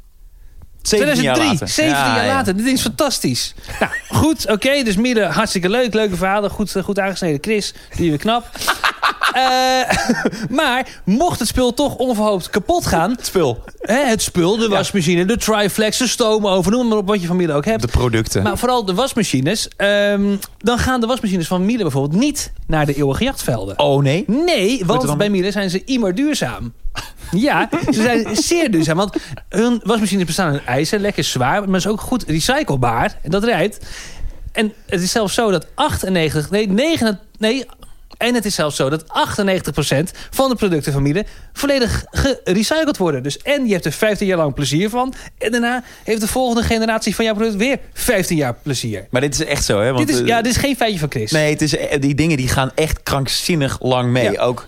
17 jaar 2003, later. 17 Ja, jaar ja. later. Dit is fantastisch. nou, goed, oké. dus Miele, hartstikke leuk. Leuke vader. Goed, goed aangesneden. Chris, die weer knap. Eh, maar mocht het spul toch onverhoopt kapot gaan... Het spul. Hè, het spul, de wasmachine, de Triflex, de stoomoven... noem maar op wat je van Miele ook hebt. De producten. Maar vooral de wasmachines. ehm, dan gaan de wasmachines van Miele bijvoorbeeld niet naar de eeuwige jachtvelden. oh nee? Nee, want dan- bij Miele zijn ze immer duurzaam. Ja, ze zijn zeer duurzaam. Want hun wasmachines bestaan uit ijzer, lekker zwaar... maar is ook goed recyclebaar. En dat rijdt. En het is zelfs zo dat 98... Nee, 9... Nee, en het is zelfs zo dat 98% van de producten van Miele... volledig gerecycled worden. Dus en je hebt er 15 jaar lang plezier van... en daarna heeft de volgende generatie van jouw product weer 15 jaar plezier. Maar dit is echt zo, hè? Want, dit is, eh, ja, dit is geen feitje van Chris. Nee, het is, eh, die dingen die gaan echt krankzinnig lang mee. Ja. Ook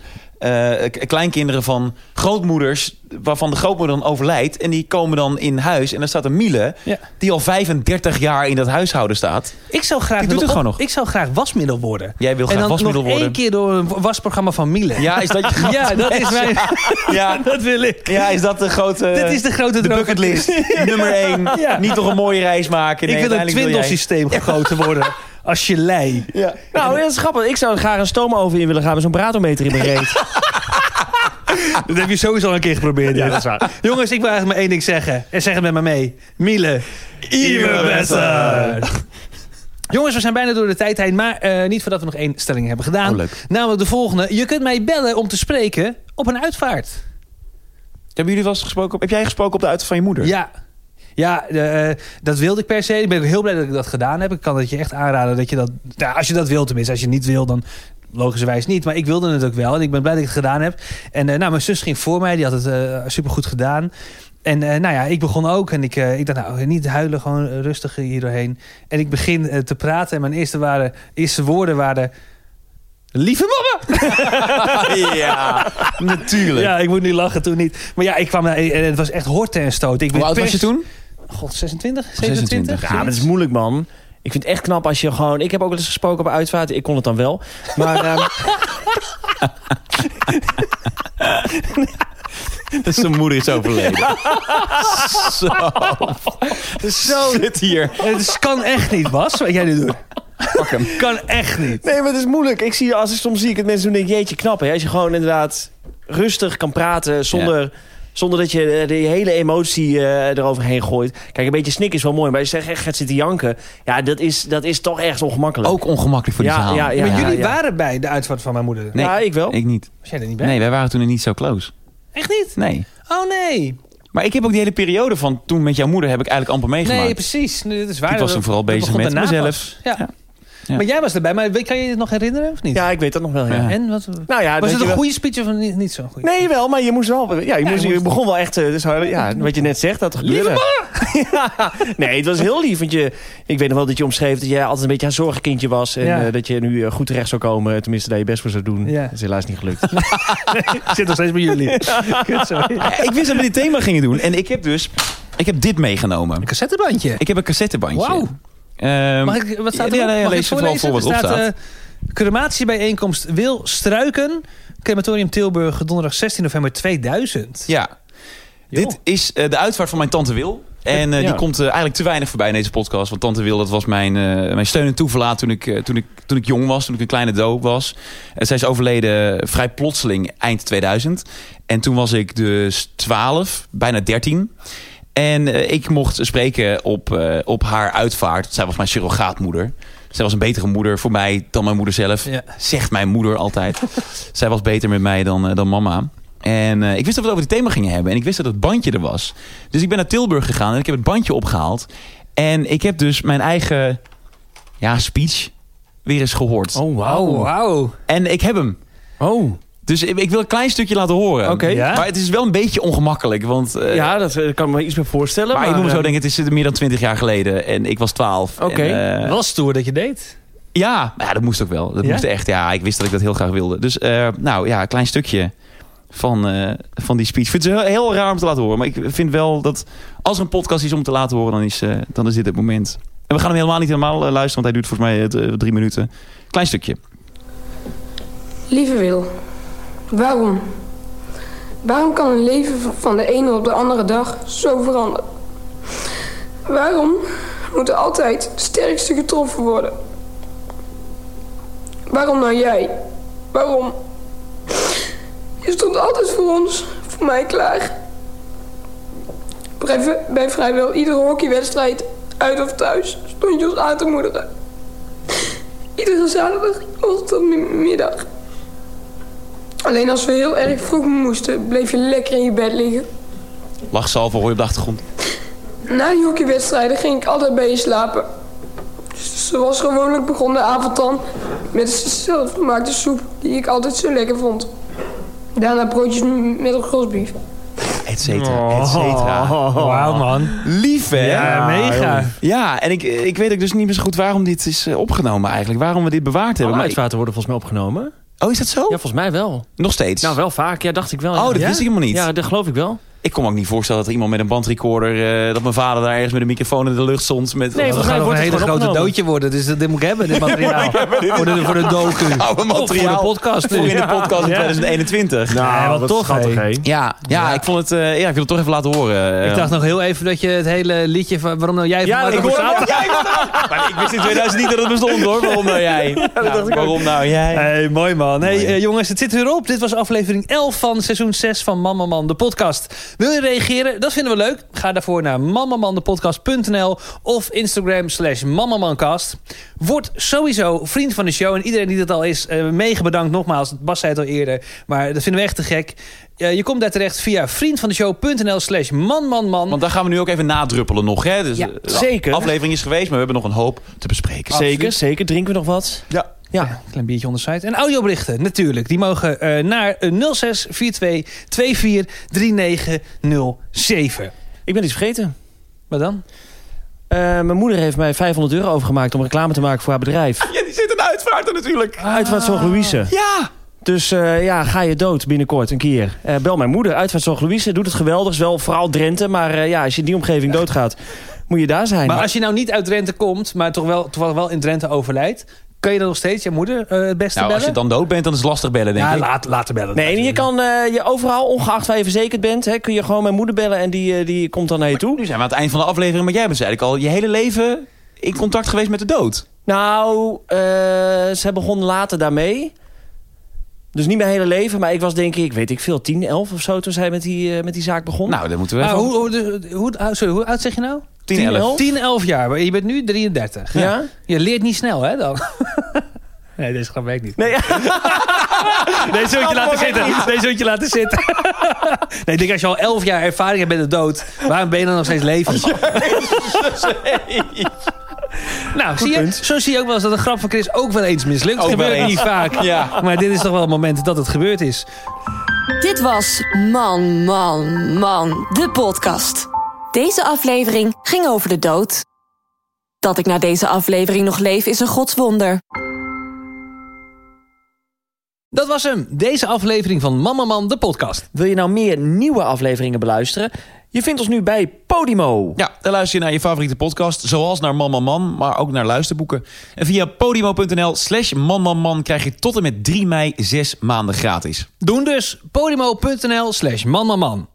kleinkinderen van grootmoeders, waarvan de grootmoeder dan overlijdt. En die komen dan in huis en dan staat een Miele... Ja. die al 35 jaar in dat huishouden staat. Ik zou graag, Die doet willen het gewoon op- nog. Ik zou graag wasmiddel worden. Jij wil en graag dan wasmiddel nog worden. één keer door een wasprogramma van Miele. Ja, is dat je Ja, dat is mijn... Ja, dat wil ik. ja, is dat de grote... Dit is de grote de bucketlist. Nummer 1. Ja. Niet nog een mooie reis maken. Nee, ik wil een wil jij- twindelsysteem gegoten worden. Als je lei. Ja. Nou, dat is grappig. Ik zou er graag een stoomoven in willen gaan met zo'n braadrometer in mijn reet. Dat heb je sowieso al een keer geprobeerd. Ja, dat is waar. Jongens, ik wil eigenlijk maar één ding zeggen. En zeg het met me mee. Miele. Beter. Jongens, we zijn bijna door de tijd heen. Maar eh, niet voordat we nog één stelling hebben gedaan. Oh, leuk. Namelijk de volgende. Je kunt mij bellen om te spreken op een uitvaart. Hebben jullie wel eens gesproken? op- Heb jij gesproken op de uit van je moeder? Ja. Ja, eh, dat wilde ik per se. Ik ben ook heel blij dat ik dat gedaan heb. Ik kan het je echt aanraden dat je dat... Nou, als je dat wil tenminste. Als je niet wil, dan logischerwijs niet. Maar ik wilde het ook wel. En ik ben blij dat ik het gedaan heb. En eh, nou, mijn zus ging voor mij. Die had het eh supergoed gedaan. En nou ja, ik begon ook. En ik, ik dacht, nou, niet huilen. Gewoon rustig hier doorheen. En ik begin te praten. En mijn eerste, waren, eerste woorden waren... Lieve mama! ja, natuurlijk. Ja, ik moet nu lachen, toen niet. Maar ja, ik kwam en het was echt horten en stoot. Ik Hoe oud was je toen? God, 26? 26, 27? Ja, maar het is moeilijk, man. Ik vind het echt knap als je gewoon... Ik heb ook wel eens gesproken op een uitvaart. Ik kon het dan wel. Maar ehm, Zijn moeder is overleden. Zo. Zo, Zit hier. het is- kan echt niet, Bas, wat jij nu doet. Pak hem. Kan echt niet. nee, maar het is moeilijk. Ik zie, als ik soms zie ik het mensen doen, denk ik, jeetje, knap. Hè? Als je gewoon inderdaad rustig kan praten zonder... Zonder dat je eh, de hele emotie eh, eroverheen gooit. Kijk, een beetje snik is wel mooi. Maar als je zegt echt gaat zitten janken. Ja, dat is, dat is toch echt ongemakkelijk. Ook ongemakkelijk voor die Ja, verhaal. ja, ja. maar jullie ja. waren bij de uitvaart van mijn moeder. Nee, Ja, ik wel. Ik niet. Was jij er niet bij? Nee, wij waren toen niet zo close. Echt niet? Nee. Oh nee. Maar ik heb ook die hele periode van toen met jouw moeder heb ik eigenlijk amper meegemaakt. Nee, precies. Nee, dat is waar. Ik was toen vooral bezig met mezelf. Ja. Ja. Maar jij was erbij. Maar kan je je het nog herinneren of niet? Ja, ik weet dat nog wel. Ja. Ja. En? Wat, Nou ja, was het een wel- goede speech of niet, niet zo'n goede? Nee, wel, maar je moest wel. Ja, je, moest, je moest- begon wel echt. eh, Dus, ja, wat je net zegt, dat gebeurde. ja, nee, het was heel lief. Want je, ik weet nog wel dat je omschreef dat jij altijd een beetje een zorgenkindje was. En Ja. eh, dat je nu eh, goed terecht zou komen. Tenminste, dat je best voor zou doen. Ja. Dat is helaas niet gelukt. Ik zit nog steeds bij jullie. Kut, sorry. Ja, ik wist dat we dit thema gingen doen. En ik heb dus ik heb dit meegenomen. Een cassettebandje. Ik heb een cassettebandje. Wauw. Ehm, Mag ik, wat staat er ja, nee, lees het vooral voor wat erop staat. eh, crematiebijeenkomst Wil Struiken. Crematorium Tilburg, donderdag 16 november 2000. Ja. Dit is eh, de uitvaart van mijn tante Wil. En eh, Ja. die komt eh, eigenlijk te weinig voorbij in deze podcast. Want tante Wil, dat was mijn, eh, mijn steun en toeverlaat toen ik, eh, toen, ik, toen ik jong was. Toen ik een kleine doop was. En zij is overleden vrij plotseling eind 2000. En toen was ik dus 12, bijna 13. En eh, ik mocht spreken op, eh, op haar uitvaart. Zij was mijn surrogaatmoeder. Zij was een betere moeder voor mij dan mijn moeder zelf. Ja. Zegt mijn moeder altijd. Zij was beter met mij dan, eh, dan mama. En eh, ik wist dat we het over dit thema gingen hebben. En ik wist dat het bandje er was. Dus ik ben naar Tilburg gegaan en ik heb het bandje opgehaald. En ik heb dus mijn eigen ja, speech weer eens gehoord. Oh, Wauw, wauw. En ik heb hem. Oh. Dus ik, ik wil een klein stukje laten horen. Oké. Ja? Maar het is wel een beetje ongemakkelijk. Want eh, Ja, dat eh, kan ik me iets meer voorstellen. maar, Maar, ik moet me zo eh, denken, het is meer dan 20 jaar geleden. En ik was 12. Oké. En, eh, Wel stoer dat je deed. ja, maar ja, dat moest ook wel. Dat Ja? moest echt. Ja, ik wist dat ik dat heel graag wilde. Dus eh, nou ja, een klein stukje van, eh, van die speech. Ik vind het heel, heel raar om te laten horen. Maar ik vind wel dat als er een podcast is om te laten horen, dan is, eh, dan is dit het moment. En we gaan hem helemaal niet helemaal luisteren, want hij duurt volgens mij drie minuten. Klein stukje. Lieve Wil, waarom? Waarom kan een leven van de ene op de andere dag zo veranderen? Waarom moet er altijd de sterkste getroffen worden? Waarom nou jij? Waarom? Je stond altijd voor ons, voor mij klaar. Bij, vrijwel iedere hockeywedstrijd, uit of thuis, stond je ons aan te moedigen. Iedere zaterdag, ochtendmiddag. Alleen als we heel erg vroeg moesten, bleef je lekker in je bed liggen. Lachsalve hoor je op de achtergrond. Na die hockeywedstrijden ging ik altijd bij je slapen. Zoals gewoonlijk begon de avond dan met de zelfgemaakte soep die ik altijd zo lekker vond. Daarna broodjes met een grosbief. Et cetera, et cetera. Wauw, man. Lief, hè? Ja, mega. Ja, en ik, ik weet ook dus niet meer zo goed waarom dit is eh, opgenomen eigenlijk. Waarom we dit bewaard hebben. Alle Maar uitvaarten worden volgens mij opgenomen. Oh, is dat zo? Ja, volgens mij wel. Nog steeds? Nou, wel vaak. Ja, dacht ik wel. Oh, ja. dat wist ik helemaal niet. Ja, dat geloof ik wel. Ik kon me ook niet voorstellen dat er iemand met een bandrecorder... eh, dat mijn vader daar ergens met een microfoon in de lucht stond. Met, Nee, gaan mij nog een hele grote opgenomen. doodje worden. Dus dit moet ik hebben, dit materiaal. voor, de, voor de docu. Oude Of materiaal. voor de podcast. voor in de podcast in Ja. 2021. Ja, wat toch, schattig, hè? Ja, ja, ik vond het. eh, ja, ik wil het toch even laten horen. Ik dacht nog heel even dat je het hele liedje van waarom nou jij Ja, ik hoor Borsato- Maar ik wist in 2000 niet dat het bestond hoor. Waarom nou jij? Ja, waarom nou jij? Hey, mooi man. Hey, Mooi. eh, jongens, het zit er weer op. Dit was aflevering 11 van seizoen 6 van Mama Man, de podcast. Wil je reageren? Dat vinden we leuk. Ga daarvoor naar mamamandepodcast.nl of Instagram slash mamamancast. Word sowieso vriend van de show. En iedereen die dat al is, eh, mega bedankt nogmaals. Bas zei het al eerder, maar dat vinden we echt te gek. Je komt daar terecht via vriendvandeshow.nl slash manmanman. Want daar gaan we nu ook even nadruppelen nog. Hè? Dus, Ja, eh, zeker. De aflevering is geweest, maar we hebben nog een hoop te bespreken. Zeker, zeker. Drinken we nog wat? Ja. Ja. Klein biertje on the site. En audioberichten, natuurlijk. Die mogen eh, naar eh, 0642 243907. Ik ben iets vergeten. Wat dan? Eh, mijn moeder heeft mij 500 euro overgemaakt om reclame te maken voor haar bedrijf. Ja, die zit een uitvaart natuurlijk. Uitvaartzorg Louise. Ja. Dus eh, ja, ga je dood binnenkort een keer. Bel mijn moeder, uitvaartzorg Louise. Doet het geweldig. Is wel vooral Drenthe. Maar ja, als je in die omgeving doodgaat, moet je daar zijn. Maar als je nou niet uit Drenthe komt, maar toch wel, toevallig wel in Drenthe overlijdt... kan je dan nog steeds je moeder eh, het beste Nou, als je bellen? dan dood bent, dan is het lastig bellen, denk ja, ik. laat, laten bellen. Nee, en je kan eh, je overal, ongeacht waar je verzekerd bent... Hè, kun je gewoon mijn moeder bellen en die, eh, die komt dan naar je toe. Nu zijn we aan het eind van de aflevering, maar jij bent dus eigenlijk al je hele leven in contact geweest met de dood. Nou, eh, ze begon later daarmee. Dus niet mijn hele leven, maar ik was denk ik, weet ik veel, 10, 11 of zo... toen zij met die, eh, met die zaak begon. Nou, dan moeten we even... hoe, hoe, de- hoe, ah, sorry, hoe oud zeg je nou? 10, 10, 11. 11. 10, 11 jaar. Maar je bent nu 33. Ja? Je leert niet snel, hè, dan? Nee, deze grap werkt niet. Nee, Deze zult je laten zitten. Deze zult je laten zitten. Nee, ik denk als je al 11 jaar ervaring hebt met de dood, waarom ben je dan nog steeds levend? Nou, zie je, zo zie je ook wel eens dat een grap van Chris ook wel eens mislukt. Dat Ook wel gebeurt eens. niet vaak. Ja. Maar dit is toch wel het moment dat het gebeurd is. Dit was Man, Man, Man, de podcast. Deze aflevering ging over de dood. Dat ik na deze aflevering nog leef is een godswonder. Dat was hem. Deze aflevering van Mama Man, de podcast. Wil je nou meer nieuwe afleveringen beluisteren? Je vindt ons nu bij Podimo. Ja, dan luister je naar je favoriete podcast, zoals naar Man Man maar ook naar luisterboeken. En via podimo.nl slash krijg je tot en met 3 mei 6 maanden gratis. Doen dus podimo.nl slash manmaman.